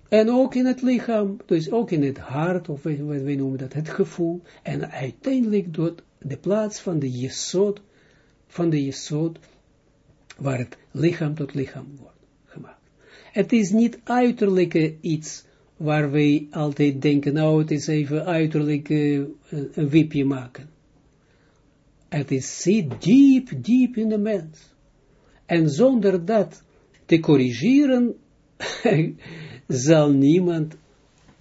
En ook in het lichaam, dus ook in het hart, of wat we noemen dat, het gevoel, en uiteindelijk door de plaats van de jesod, van de jesod, waar het lichaam tot lichaam wordt gemaakt. Het is niet uiterlijke iets, waar wij altijd denken, nou het is even uiterlijk uh, een wipje maken. Het is zit diep, diep in de mens. En zonder dat te corrigeren, zal niemand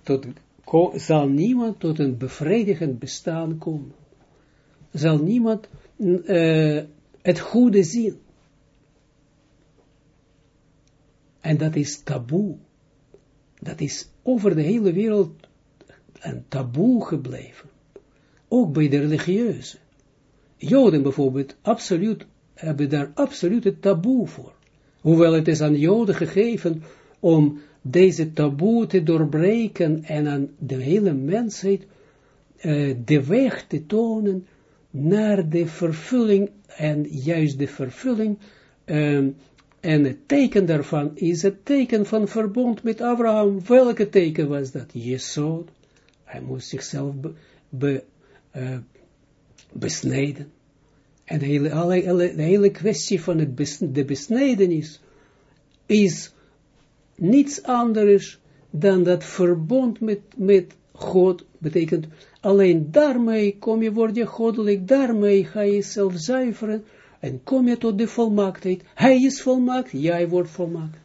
tot, zal niemand tot een bevredigend bestaan komen. Zal niemand uh, het goede zien. En dat is taboe. Dat is over de hele wereld een taboe gebleven. Ook bij de religieuze. Joden bijvoorbeeld, absoluut, hebben daar absoluut het taboe voor. Hoewel het is aan Joden gegeven om deze taboe te doorbreken en aan de hele mensheid uh, de weg te tonen naar de vervulling en juist de vervulling um, en het teken daarvan is het teken van verbond met Abraham. Welke teken was dat? Jesod. Hij moest zichzelf be, be, uh, besnijden. En de hele, alle, de hele kwestie van het bes, de besnijdenis is niets anders dan dat verbond met, met God betekent, alleen daarmee kom je, word je goddelijk, daarmee ga je jezelf zuiveren, en kom je tot de volmaaktheid. Hij is volmaakt, jij wordt volmaakt.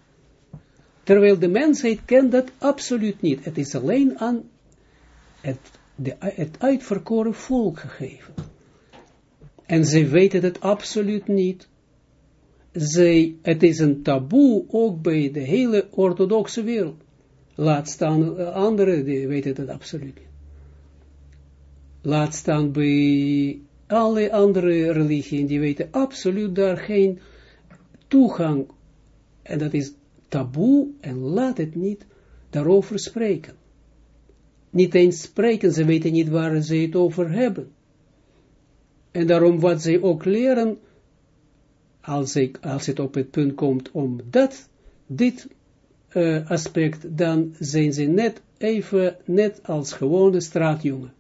Terwijl de mensheid kent dat absoluut niet. Het is alleen aan het, de, het uitverkoren volk gegeven. En zij weten het absoluut niet. Zij, het is een taboe ook bij de hele orthodoxe wereld. Laat staan uh, anderen, die weten het absoluut niet. Laat staan bij alle andere religieën, die weten absoluut daar geen toegang. En dat is taboe en laat het niet daarover spreken. Niet eens spreken, ze weten niet waar ze het over hebben. En daarom wat zij ook leren, als, als het op het punt komt om dat, dit uh, aspect, dan zijn ze net even, net als gewone straatjongen.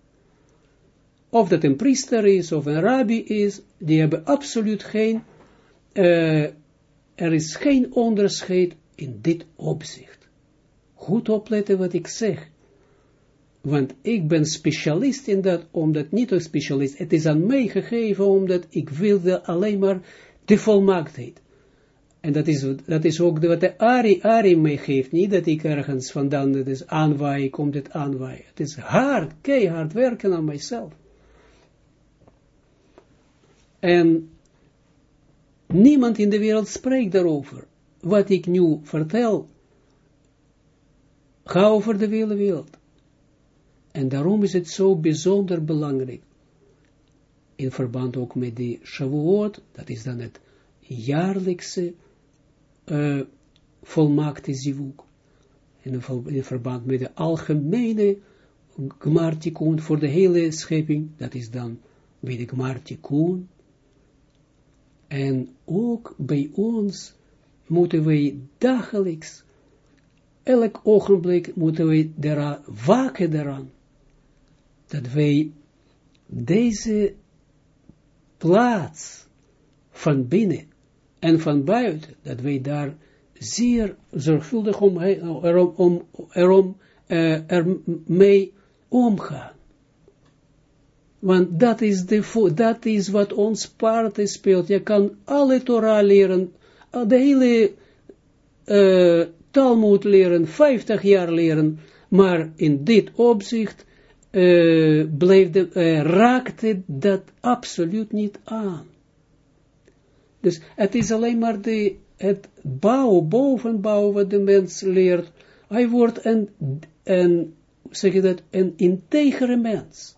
Of dat een priester is, of een rabbi is, die hebben absoluut geen, uh, er is geen onderscheid in dit opzicht. Goed opletten wat ik zeg. Want ik ben specialist in dat, omdat niet een specialist, het is aan mij gegeven, omdat ik wilde alleen maar de volmaaktheid. En dat is, dat is ook wat de Ari, Ari mij geeft, niet dat ik ergens vandaan, dat is aanwaaien, komt het aanwaaien. Het is hard, keihard werken aan mijzelf. En niemand in de wereld spreekt daarover. Wat ik nu vertel, ga over de hele wereld. En daarom is het zo bijzonder belangrijk. In verband ook met die Shavuot, dat is dan het jaarlijkse uh, volmaakte zivuk. In, verband met de algemene Gmartikun voor de hele schepping, dat is dan bij de Gmartikun, en ook bij ons moeten wij dagelijks, elk ogenblik moeten wij eraan, waken dat wij deze plaats van binnen en van buiten, dat wij daar zeer zorgvuldig om, erom, om, erom ermee omgaan. Want dat is, de, dat is wat ons paard speelt. Je kan alle Torah leren, de hele uh, Talmud leren, 50 jaar leren, maar in dit opzicht uh, bleef de, uh, raakte dat absoluut niet aan. Dus het is alleen maar de, het bouw, bovenbouw wat de mens leert. Hij wordt een, een zeg je dat, een integere mens.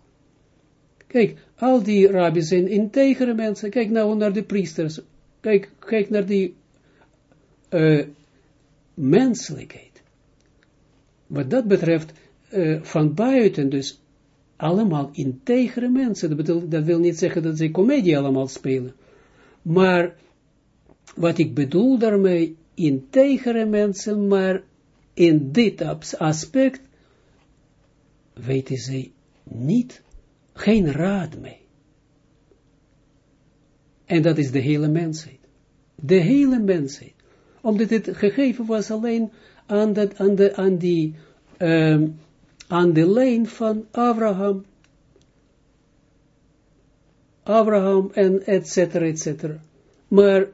Kijk, al die rabbis zijn integere mensen. Kijk nou naar de priesters. Kijk, kijk naar die uh, menselijkheid. Wat dat betreft, van buiten dus, allemaal integere mensen. Dat, dat wil niet zeggen dat ze comedie allemaal spelen. Maar, wat ik bedoel daarmee, integere mensen, maar in dit aspect weten ze niet, geen raad mee. En dat is de hele mensheid. De hele mensheid. Omdat het gegeven was alleen aan, dat, aan, de, aan, die, um, aan de lijn van Abraham. Abraham en et cetera, et. Maar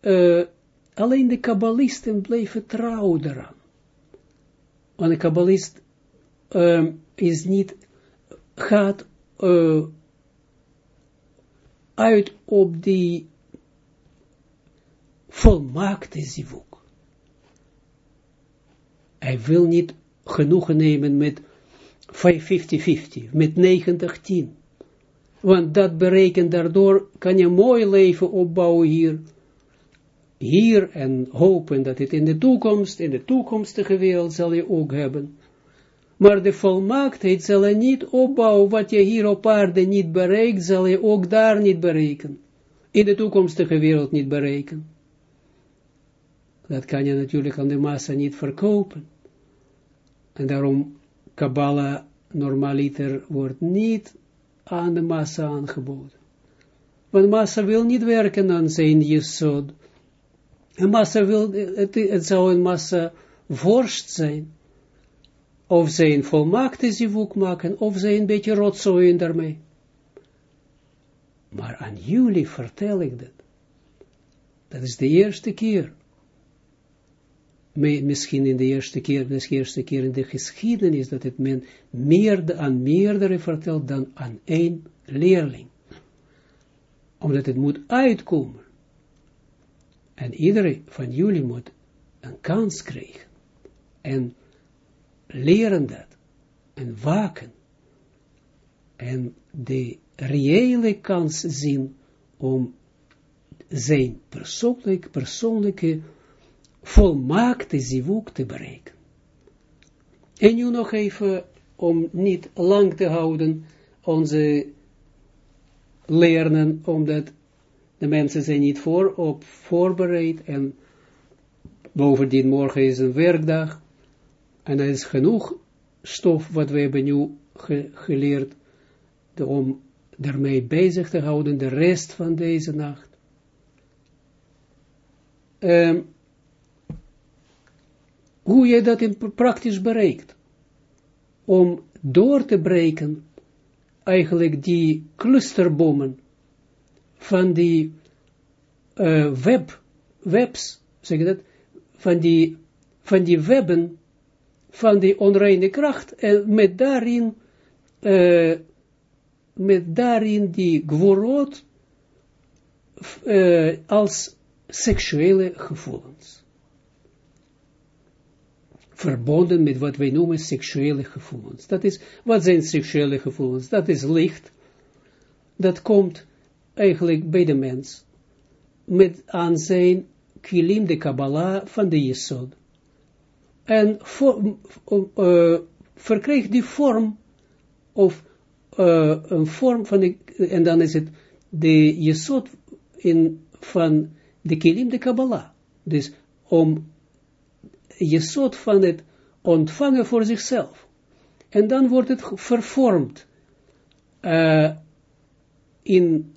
uh, alleen de kabbalisten bleven trouw eraan. Want de kabbalist um, is niet, gaat uh, uit op die volmaakte zivuk. Hij wil niet genoegen nemen met 50-50, met 90-10. Want dat berekent daardoor, kan je mooi leven opbouwen hier, hier en hopen dat het in de toekomst, in de toekomstige wereld zal je ook hebben. Maar de volmaaktheid zal je niet opbouwen, wat je hier op aarde niet bereikt, zal je ook daar niet bereiken. In de toekomstige wereld niet bereiken. Dat kan je natuurlijk aan de massa niet verkopen. En daarom, Kabbalah normaliter wordt niet aan de massa aangeboden. Want massa wil niet werken aan zijn jesod. Een massa wil, het, het zou een massa vorst zijn of zij volmaakte zivuk maken, of zij een beetje rotzooien daarmee. Maar aan jullie vertel ik dat. Dat is de eerste keer. Misschien in de eerste keer, de eerste keer in de geschiedenis, dat het men meer aan meerdere vertelt dan aan één leerling. Omdat het moet uitkomen. En iedereen van jullie moet een kans krijgen. En leren dat en waken en de reële kans zien om zijn persoonlijk, persoonlijke volmaakte zivuk te bereiken. En nu nog even, om niet lang te houden, onze leren, omdat de mensen zijn niet voor, op voorbereid en bovendien morgen is een werkdag. En er is genoeg stof wat we hebben nu geleerd om daarmee bezig te houden de rest van deze nacht. Um, hoe je dat in praktisch bereikt. Om door te breken eigenlijk die clusterbommen van die uh, web, webs, zeg je dat, van die, van die webben van die onreine kracht en met daarin, uh, met daarin die gworot uh, als seksuele gevoelens. Verbonden met wat wij noemen seksuele gevoelens. Dat is, wat zijn seksuele gevoelens? Dat is licht. Dat komt eigenlijk bij de mens. Met aan zijn kilim de Kabbalah van de Yesod en voor, uh, verkreeg die vorm, of uh, een vorm van, de, en dan is het de jesot in, van de kilim de Kabbalah. Dus om jesot van het ontvangen voor zichzelf. En dan wordt het vervormd uh, in,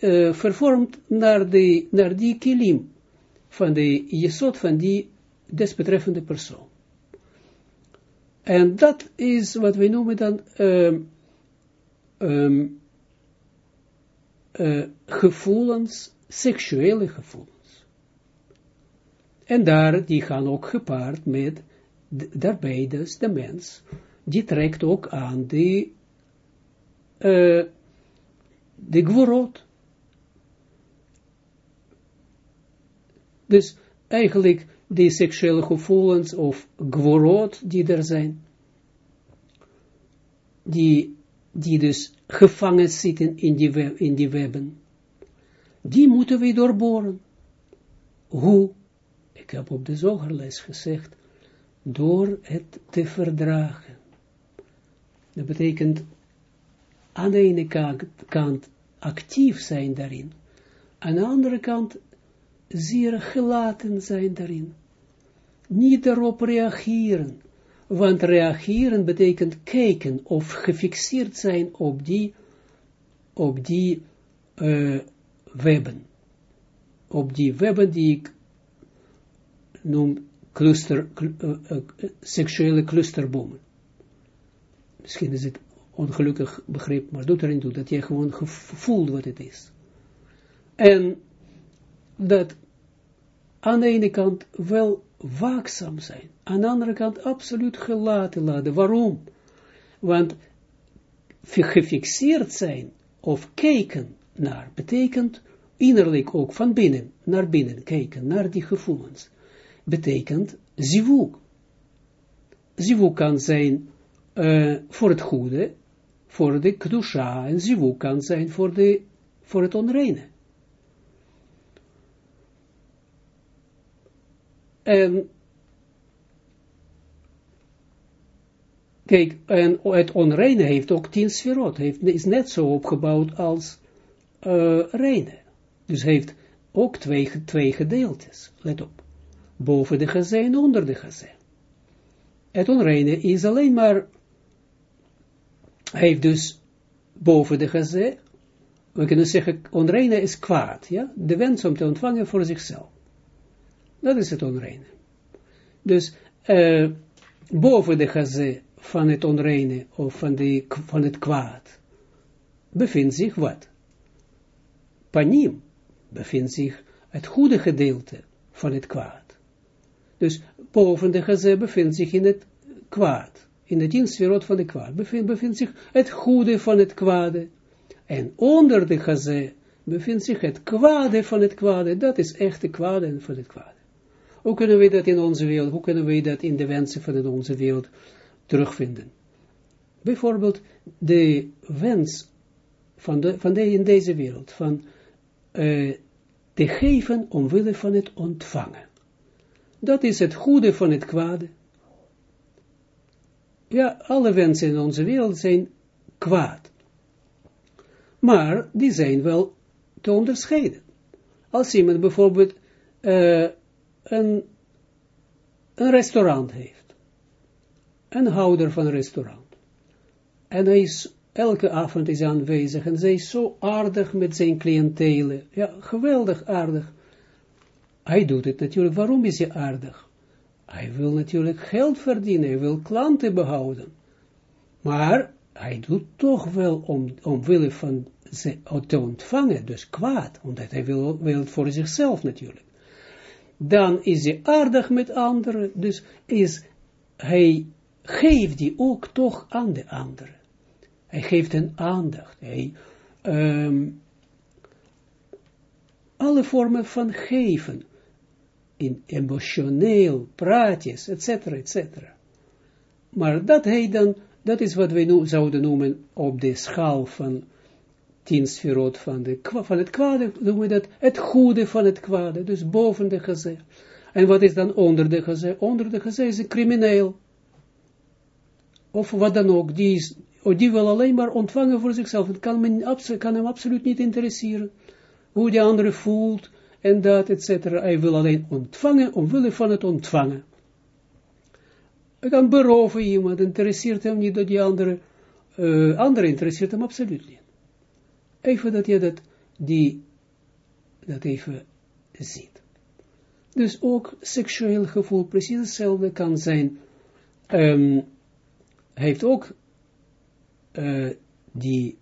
uh, vervormd naar, de, naar die kilim van de jesot van die desbetreffende persoon. En dat is wat we noemen dan um, gevoelens, seksuele gevoelens. En daar, die gaan ook gepaard met, daarbij dus de mens, die trekt ook aan die, uh, de gworot. Dus eigenlijk die seksuele gevoelens of gworot die er zijn, die, die dus gevangen zitten in die, web, in die webben, die moeten we doorboren. Hoe? Ik heb op de zogerles gezegd, door het te verdragen. Dat betekent aan de ene kant, actief zijn daarin, aan de andere kant zeer gelaten zijn daarin. Niet erop reageren, want reageren betekent kijken of gefixeerd zijn op die, op die uh, webben. Op die webben die ik noem cluster, uh, uh, seksuele clusterbomen. Misschien is het ongelukkig begrip, maar doet erin toe dat je gewoon voelt wat het is. En dat aan de ene kant wel waakzaam zijn, aan de andere kant absoluut gelaten laten. Waarom? Want gefixeerd zijn of kijken naar betekent innerlijk ook van binnen naar binnen kijken, naar die gevoelens, betekent zivuk. Zivuk kan zijn uh, voor het goede, voor de kedusha, en zivuk kan zijn voor, de, voor het onreine. En kijk, en het onreine heeft ook tien sferot, heeft, is net zo opgebouwd als uh, reine. Dus heeft ook twee, twee gedeeltes, let op. Boven de gazé en onder de gazé. Het onreine is alleen maar, heeft dus boven de gazé, we kunnen zeggen, onreine is kwaad, ja, de wens om te ontvangen voor zichzelf. Dat is het onreine. Dus uh, boven de gazé van het onreine of van, de, het kwaad bevindt zich wat? Panim bevindt zich het goede gedeelte van het kwaad. Dus boven de gazé bevindt zich in het kwaad. In de dienstwereld van het kwaad bevindt, zich het goede van het kwade. En onder de gazé bevindt zich het kwade van het kwade. Dat is echt de kwade van het kwade. Hoe kunnen we dat in onze wereld, hoe kunnen we dat in de wensen van onze wereld terugvinden? Bijvoorbeeld de wens van, de, van de, in deze wereld, van uh, te geven omwille van het ontvangen. Dat is het goede van het kwade. Ja, alle wensen in onze wereld zijn kwaad. Maar die zijn wel te onderscheiden. Als iemand bijvoorbeeld uh, een, een restaurant heeft. Een houder van een restaurant. En hij is, elke avond is aanwezig en zij is zo aardig met zijn cliëntelen. Ja, geweldig aardig. Hij doet het natuurlijk. Waarom is hij aardig? Hij wil natuurlijk geld verdienen, hij wil klanten behouden. Maar hij doet toch wel om, omwille van ze te ontvangen, dus kwaad, omdat hij wil, wil het voor zichzelf natuurlijk dan is hij aardig met anderen, dus is, hij geeft die ook toch aan de anderen. Hij geeft een aandacht, hij, um, alle vormen van geven, in emotioneel, praatjes, etc., etc. Maar dat hij dan, dat is wat wij zouden noemen op de schaal van tien van, de, van het kwade, noemen we dat het goede van het kwade, dus boven de gezé. En wat is dan onder de gezé? Onder de gezé is een crimineel. Of wat dan ook, die, is, oh, die wil alleen maar ontvangen voor zichzelf. Het kan, men, kan hem absoluut niet interesseren. Hoe die andere voelt en dat, et cetera. Hij wil alleen ontvangen, omwille van het ontvangen. Hij kan beroven iemand, interesseert hem niet dat die andere, uh, andere interesseert hem absoluut niet. Even dat je dat, die, dat even ziet. Dus ook seksueel gevoel precies hetzelfde kan zijn um, heeft ook uh, die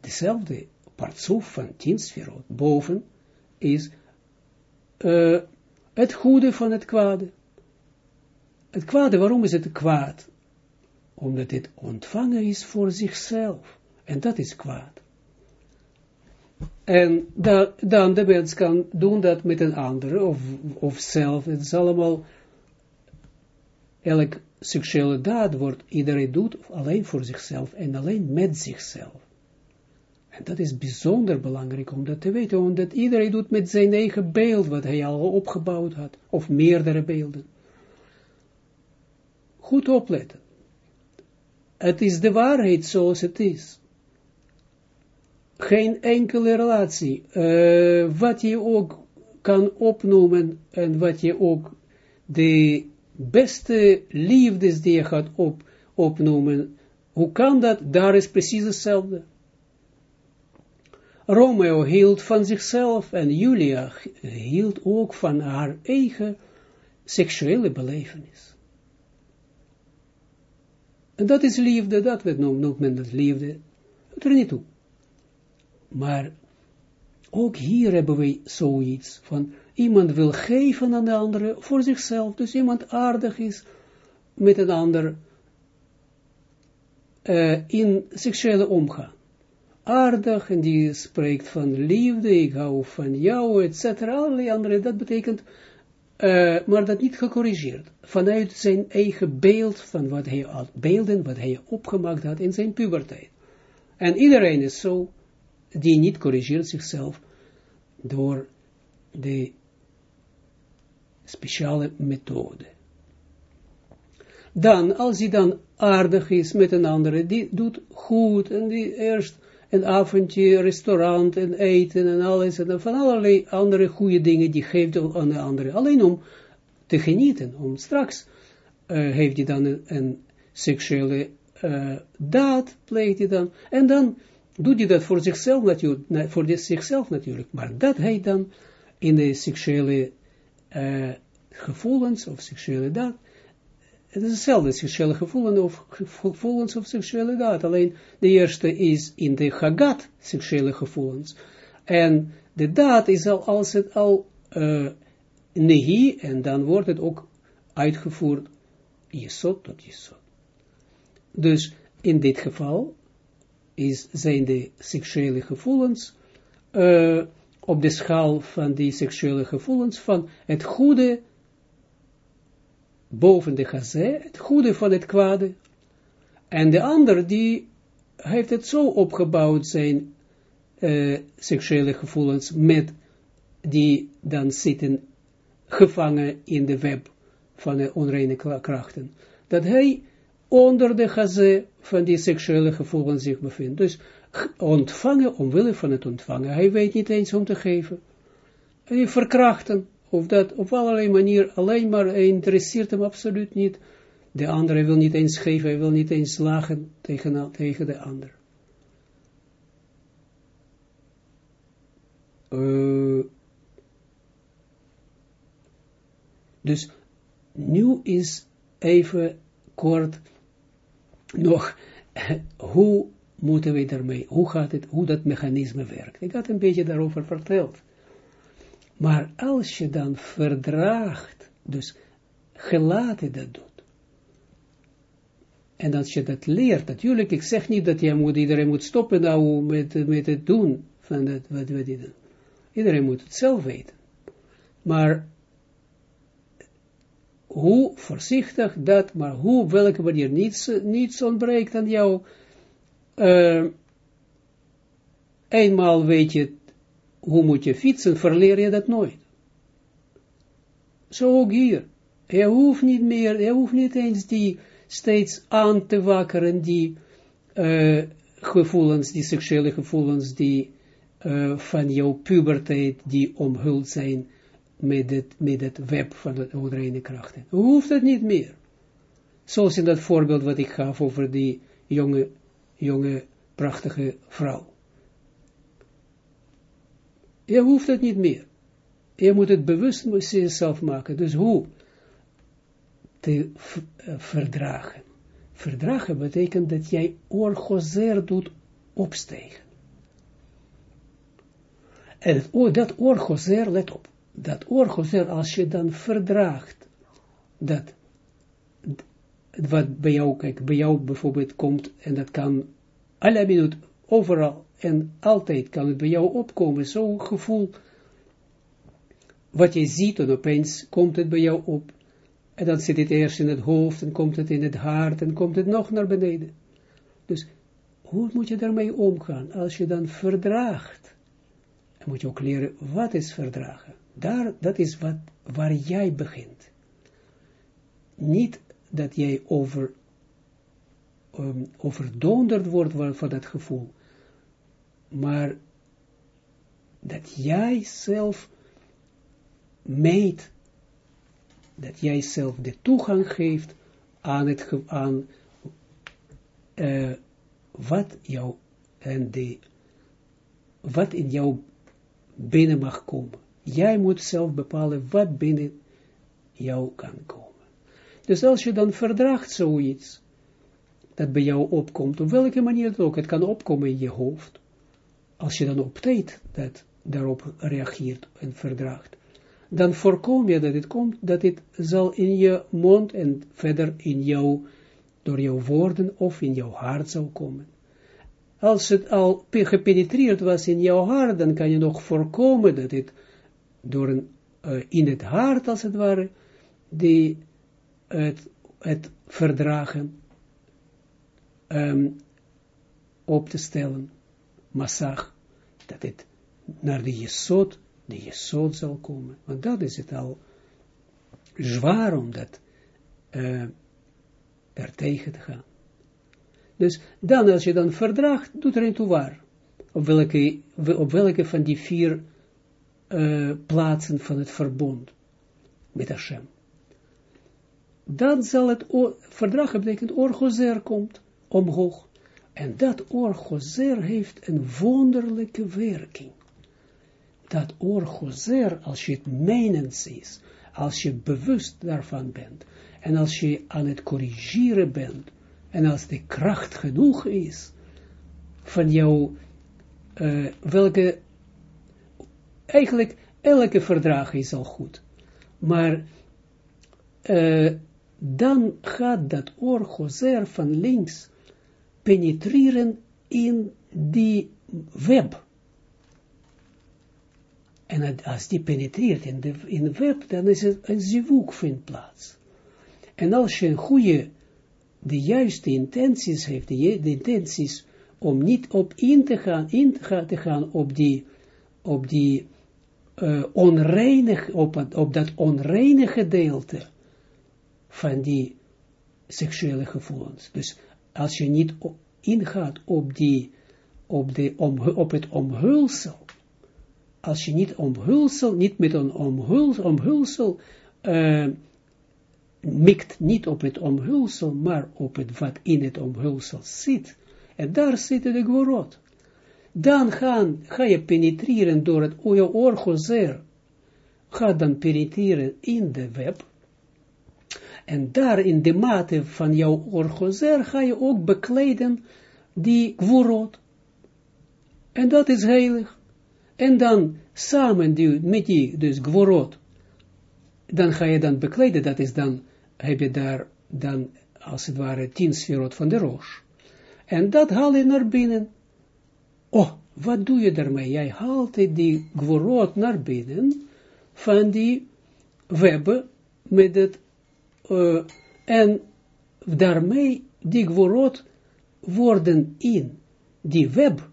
dezelfde partsoef van tien. Boven is uh, het goede van het kwade. Het kwade, waarom is het kwaad? Omdat het ontvangen is voor zichzelf. En dat is kwaad. En da, dan de mens kan doen dat met een andere, of, of zelf. Het is allemaal, elk seksuele daad wordt, iedereen doet alleen voor zichzelf en alleen met zichzelf. En dat is bijzonder belangrijk om dat te weten, omdat iedereen doet met zijn eigen beeld, wat hij al opgebouwd had, of meerdere beelden. Goed opletten. Het is de waarheid zoals het is. Geen enkele relatie, uh, wat je ook kan opnoemen en wat je ook de beste liefdes die je gaat op, opnoemen, hoe kan dat? Daar is precies hetzelfde. Romeo hield van zichzelf en Julia hield ook van haar eigen seksuele belevenis. En dat is liefde, dat noemt men dat liefde, het er niet toe. Maar ook hier hebben we zoiets van, iemand wil geven aan de andere voor zichzelf, dus iemand aardig is met een ander uh, in seksuele omgang aardig en die spreekt van liefde, ik hou van jou, etc. Allerlei andere, dat betekent, uh, maar dat niet gecorrigeerd. Vanuit zijn eigen beeld, van wat hij had, beelden, wat hij opgemaakt had in zijn puberteit. En iedereen is zo, die niet corrigeert zichzelf door de speciale methode. Dan, als hij dan aardig is met een andere, die doet goed en die eerst een avondje, restaurant en eten en alles, en van allerlei andere goede dingen die geeft aan de andere, alleen om te genieten, om straks uh, heeft hij dan een, een seksuele uh, daad, pleegt hij dan, en dan doet hij dat voor zichzelf natuurlijk, voor zichzelf natuurlijk, maar dat hij dan in de seksuele uh, gevoelens of seksuele daad, het is hetzelfde, seksuele gevoelens of gevoelens of seksuele daad. Alleen de eerste is in de Hagat, seksuele gevoelens. En de daad is al, als het al uh, nehi, en dan wordt het ook uitgevoerd jesot tot jesot. Dus in dit geval is, zijn de seksuele gevoelens uh, op de schaal van die seksuele gevoelens van het goede boven de gazé, het goede van het kwade. En de ander, die heeft het zo opgebouwd, zijn uh, seksuele gevoelens, met die dan zitten gevangen in de web van de onreine krachten. Dat hij onder de gazé van die seksuele gevoelens zich bevindt. Dus ontvangen, omwille van het ontvangen. Hij weet niet eens om te geven. Hij verkrachten of dat op allerlei manieren alleen maar interesseert hem absoluut niet. De andere wil niet eens geven, hij wil niet eens lachen tegen, tegen de ander. Uh, dus nu is even kort nog, hoe moeten we daarmee, hoe gaat het, hoe dat mechanisme werkt. Ik had een beetje daarover verteld. Maar als je dan verdraagt, dus gelaten dat doet, en als je dat leert, natuurlijk, ik zeg niet dat je moet, iedereen moet stoppen nou met, met het doen van dat, wat we doen. Iedereen moet het zelf weten. Maar hoe voorzichtig dat, maar hoe, welke manier niets, niets ontbreekt aan jou, uh, eenmaal weet je hoe moet je fietsen, verleer je dat nooit. Zo ook hier. Je hoeft niet meer, je hoeft niet eens die steeds aan te wakkeren, die uh, gevoelens, die seksuele gevoelens, die uh, van jouw puberteit, die omhuld zijn met het, met het web van de onreine krachten. Hoeft het niet meer. Zoals in dat voorbeeld wat ik gaf over die jonge, jonge, prachtige vrouw. Je hoeft het niet meer. Je moet het bewust jezelf maken. Dus hoe? Te eh, verdragen. verdragen betekent dat jij orgozer doet opstegen. En het, dat orgozer, let op, dat orgozer, als je dan verdraagt, dat wat bij jou, kijk, bij jou bijvoorbeeld komt, en dat kan alle minuut, overal en altijd kan het bij jou opkomen, zo'n gevoel, wat je ziet en opeens komt het bij jou op, en dan zit het eerst in het hoofd, en komt het in het hart, en komt het nog naar beneden. Dus, hoe moet je daarmee omgaan? Als je dan verdraagt, dan moet je ook leren, wat is verdragen? Daar, dat is wat, waar jij begint. Niet dat jij over, um, overdonderd wordt van dat gevoel, maar dat jij zelf meet, dat jij zelf de toegang geeft aan, het, aan uh, wat jou en de, wat in jou binnen mag komen. Jij moet zelf bepalen wat binnen jou kan komen. Dus als je dan verdraagt zoiets, dat bij jou opkomt, op welke manier het ook, het kan opkomen in je hoofd, als je dan op tijd dat, daarop reageert en verdraagt, dan voorkom je dat het komt, dat het zal in je mond en verder in jou, door jouw woorden of in jouw hart zal komen. Als het al gepenetreerd was in jouw hart, dan kan je nog voorkomen dat het door een, uh, in het hart, als het ware, die het, het verdragen um, op te stellen, massag, dat het naar de jesot, de jesot zal komen. Want dat is het al zwaar om dat uh, er tegen te gaan. Dus dan, als je dan verdraagt, doet er een toe waar. Op welke, op welke van die vier uh, plaatsen van het verbond met Hashem dan zal het verdrag betekent orgozer komt omhoog. En dat orgozer heeft een wonderlijke werking. Dat orgozer, als je het menens is, als je bewust daarvan bent, en als je aan het corrigeren bent, en als de kracht genoeg is, van jou, uh, welke, eigenlijk elke verdrag is al goed, maar uh, dan gaat dat oor van links penetreren in die web. En als die penetreert in de, in web, dan is het een zivuk vindt plaats. En als je een goede, de juiste intenties heeft, de, de intenties om niet op in te gaan, in te gaan, op die, op die uh, op, op dat onreine gedeelte, van die seksuele gevoelens. Dus als je niet ingaat op, die, op, de, op het omhulsel, als je niet omhulsel, niet met een omhulsel, omhulsel uh, mikt niet op het omhulsel, maar op het wat in het omhulsel zit, en daar zit de gworot. Dan gaan, ga je penetreren door het orgozer, ga dan penetreren in de web, en daar in de mate van jouw orgozer ga je ook bekleden die gvorot. En dat is heilig. En dan samen die, met die, dus gvorot, dan ga je dan bekleden, dat is dan, heb je daar dan, als het ware, tien sferot van de roos. En dat haal je naar binnen. Oh, wat doe je daarmee? Jij haalt die gvorot naar binnen van die webben met het uh, en daarmee die gworot worden in die web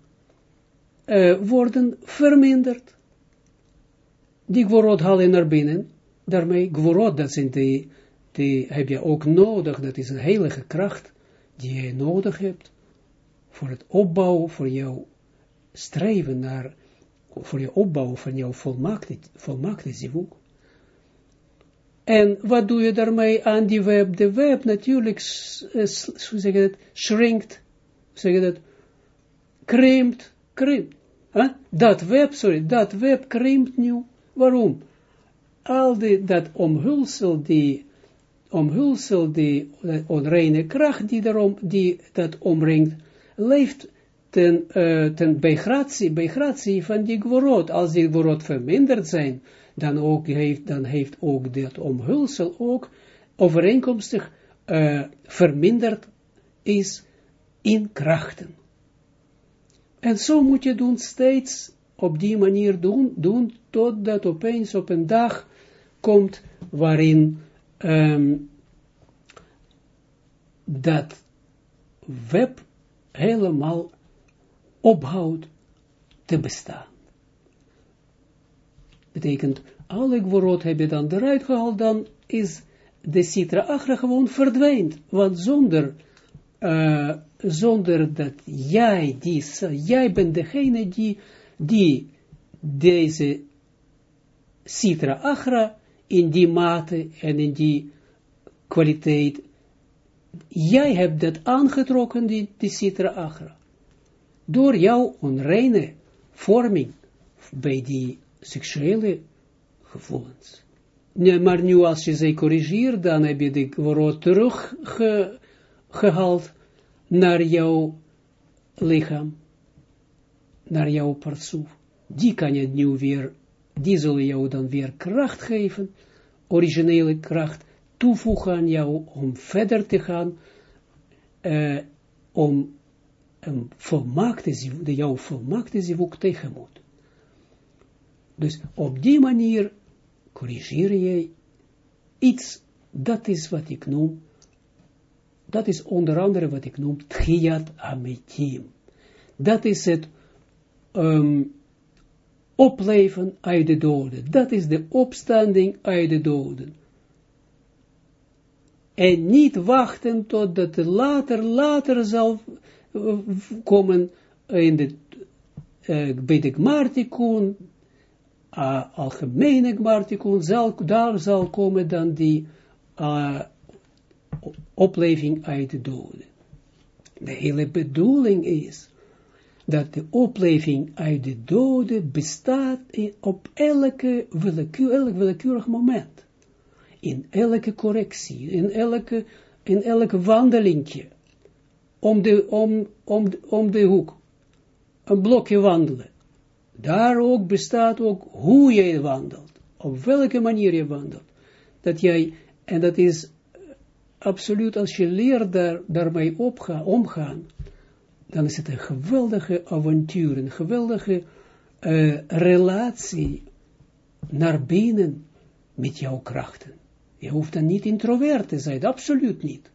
uh, worden verminderd. Die gworot halen naar binnen, daarmee gworot, dat zijn die, die heb je ook nodig, dat is een heilige kracht die je nodig hebt voor het opbouwen, voor jouw streven naar, voor je opbouwen van jouw volmaakte, volmaakte. En wat doe je daarmee aan die web? De web natuurlijk, hoe je dat, shrinkt, dat, krimpt, krimpt. Huh? Dat web, sorry, dat web krimpt nu. Waarom? Al die, dat omhulsel, die omhulsel, die onreine kracht die, daarom, die dat omringt, leeft ten, uh, ten bij gratie van die gworot. Als die gworot verminderd zijn, dan, ook heeft, dan heeft ook dat omhulsel ook overeenkomstig uh, verminderd is in krachten. En zo moet je doen steeds op die manier doen, doen totdat opeens op een dag komt waarin um, dat web helemaal ophoudt te bestaan. Betekent, alle gworot heb je dan eruit gehaald, dan is de citra agra gewoon verdwijnt. Want zonder, uh, zonder dat jij, die, jij bent degene die, die deze citra agra in die mate en in die kwaliteit, jij hebt dat aangetrokken, die, die citra agra. Door jouw onreine vorming bij die seksuele gevoelens. Nee, maar nu als je ze corrigeert, dan heb je de woord terug gehaald naar jouw lichaam, naar jouw partsoef. Die kan je nu weer, die zullen jou dan weer kracht geven, originele kracht toevoegen aan jou om verder te gaan, uh, om een volmaakte jouw volmaakte zivuk tegen moet. Dus op die manier corrigeer je iets, dat is wat ik noem, dat is onder andere wat ik noem Tchiyat Ametim. Dat is het um, opleven uit de doden. Dat is de opstanding uit de doden. En niet wachten tot het later, later zal komen in de, uh, bij de Gmartikun, uh, algemene Gmartikun, zal, daar zal komen dan die uh, opleving uit de doden. De hele bedoeling is dat de opleving uit de doden bestaat in, op elke willekeur, elk willekeurig moment. In elke correctie, in elke, in elke wandelingje. Om de, om, om, om de hoek. Een blokje wandelen. Daar ook bestaat ook hoe jij wandelt. Op welke manier je wandelt. Dat jij, en dat is absoluut als je leert daar, daarmee omgaan dan is het een geweldige avontuur, een geweldige uh, relatie naar binnen met jouw krachten. Je hoeft dan niet introvert te zijn, absoluut niet.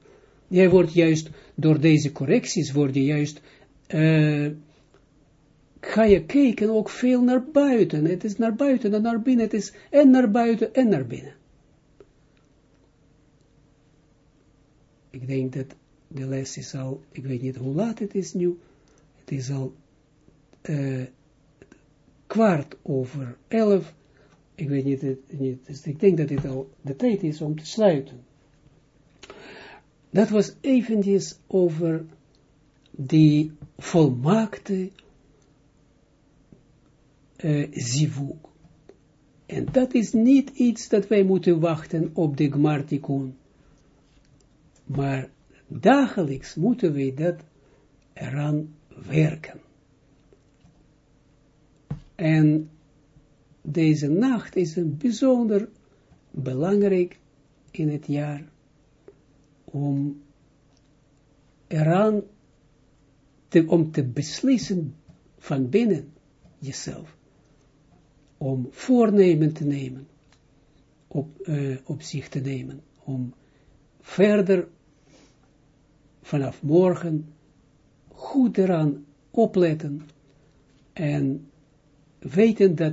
Jij wordt juist, door deze correcties, word je juist, uh, ga je kijken ook veel naar buiten. Het is naar buiten en naar binnen, het is en naar buiten en naar binnen. Ik denk dat de les is al, ik weet niet hoe laat het is nu, het is al uh, kwart over elf, ik weet niet, niet dus ik denk dat het al de tijd is om te sluiten. Dat was eventjes over die volmaakte uh. En dat is niet iets dat wij moeten wachten op de Gmartikun. Maar Dagelijks moeten we dat eraan werken. En deze nacht is een bijzonder belangrijk in het jaar om eraan te, om te beslissen van binnen jezelf. Om voornemen te nemen, op, uh, op zich te nemen, om verder vanaf morgen goed eraan opletten en weten dat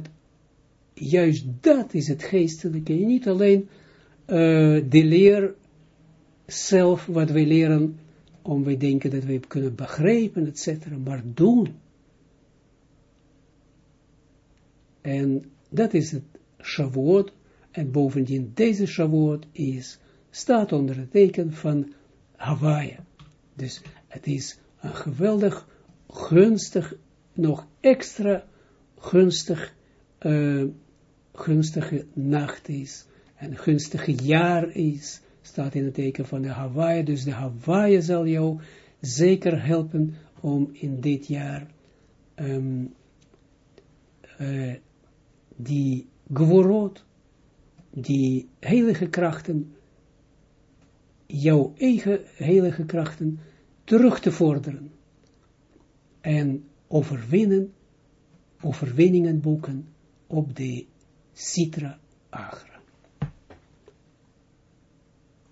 juist dat is het geestelijke, niet alleen uh, de leer zelf, wat wij leren, om wij denken dat wij kunnen begrijpen, etc., maar doen. En dat is het Shavuot, en bovendien deze Shavuot is, staat onder het teken van Hawaii. Dus het is een geweldig gunstig, nog extra gunstig, uh, gunstige nacht is, en gunstige jaar is, staat in het teken van de Hawaii, dus de Hawaii zal jou zeker helpen om in dit jaar um, uh, die geworot, die heilige krachten, jouw eigen heilige krachten, terug te vorderen en overwinnen, overwinningen boeken op de Citra Agra.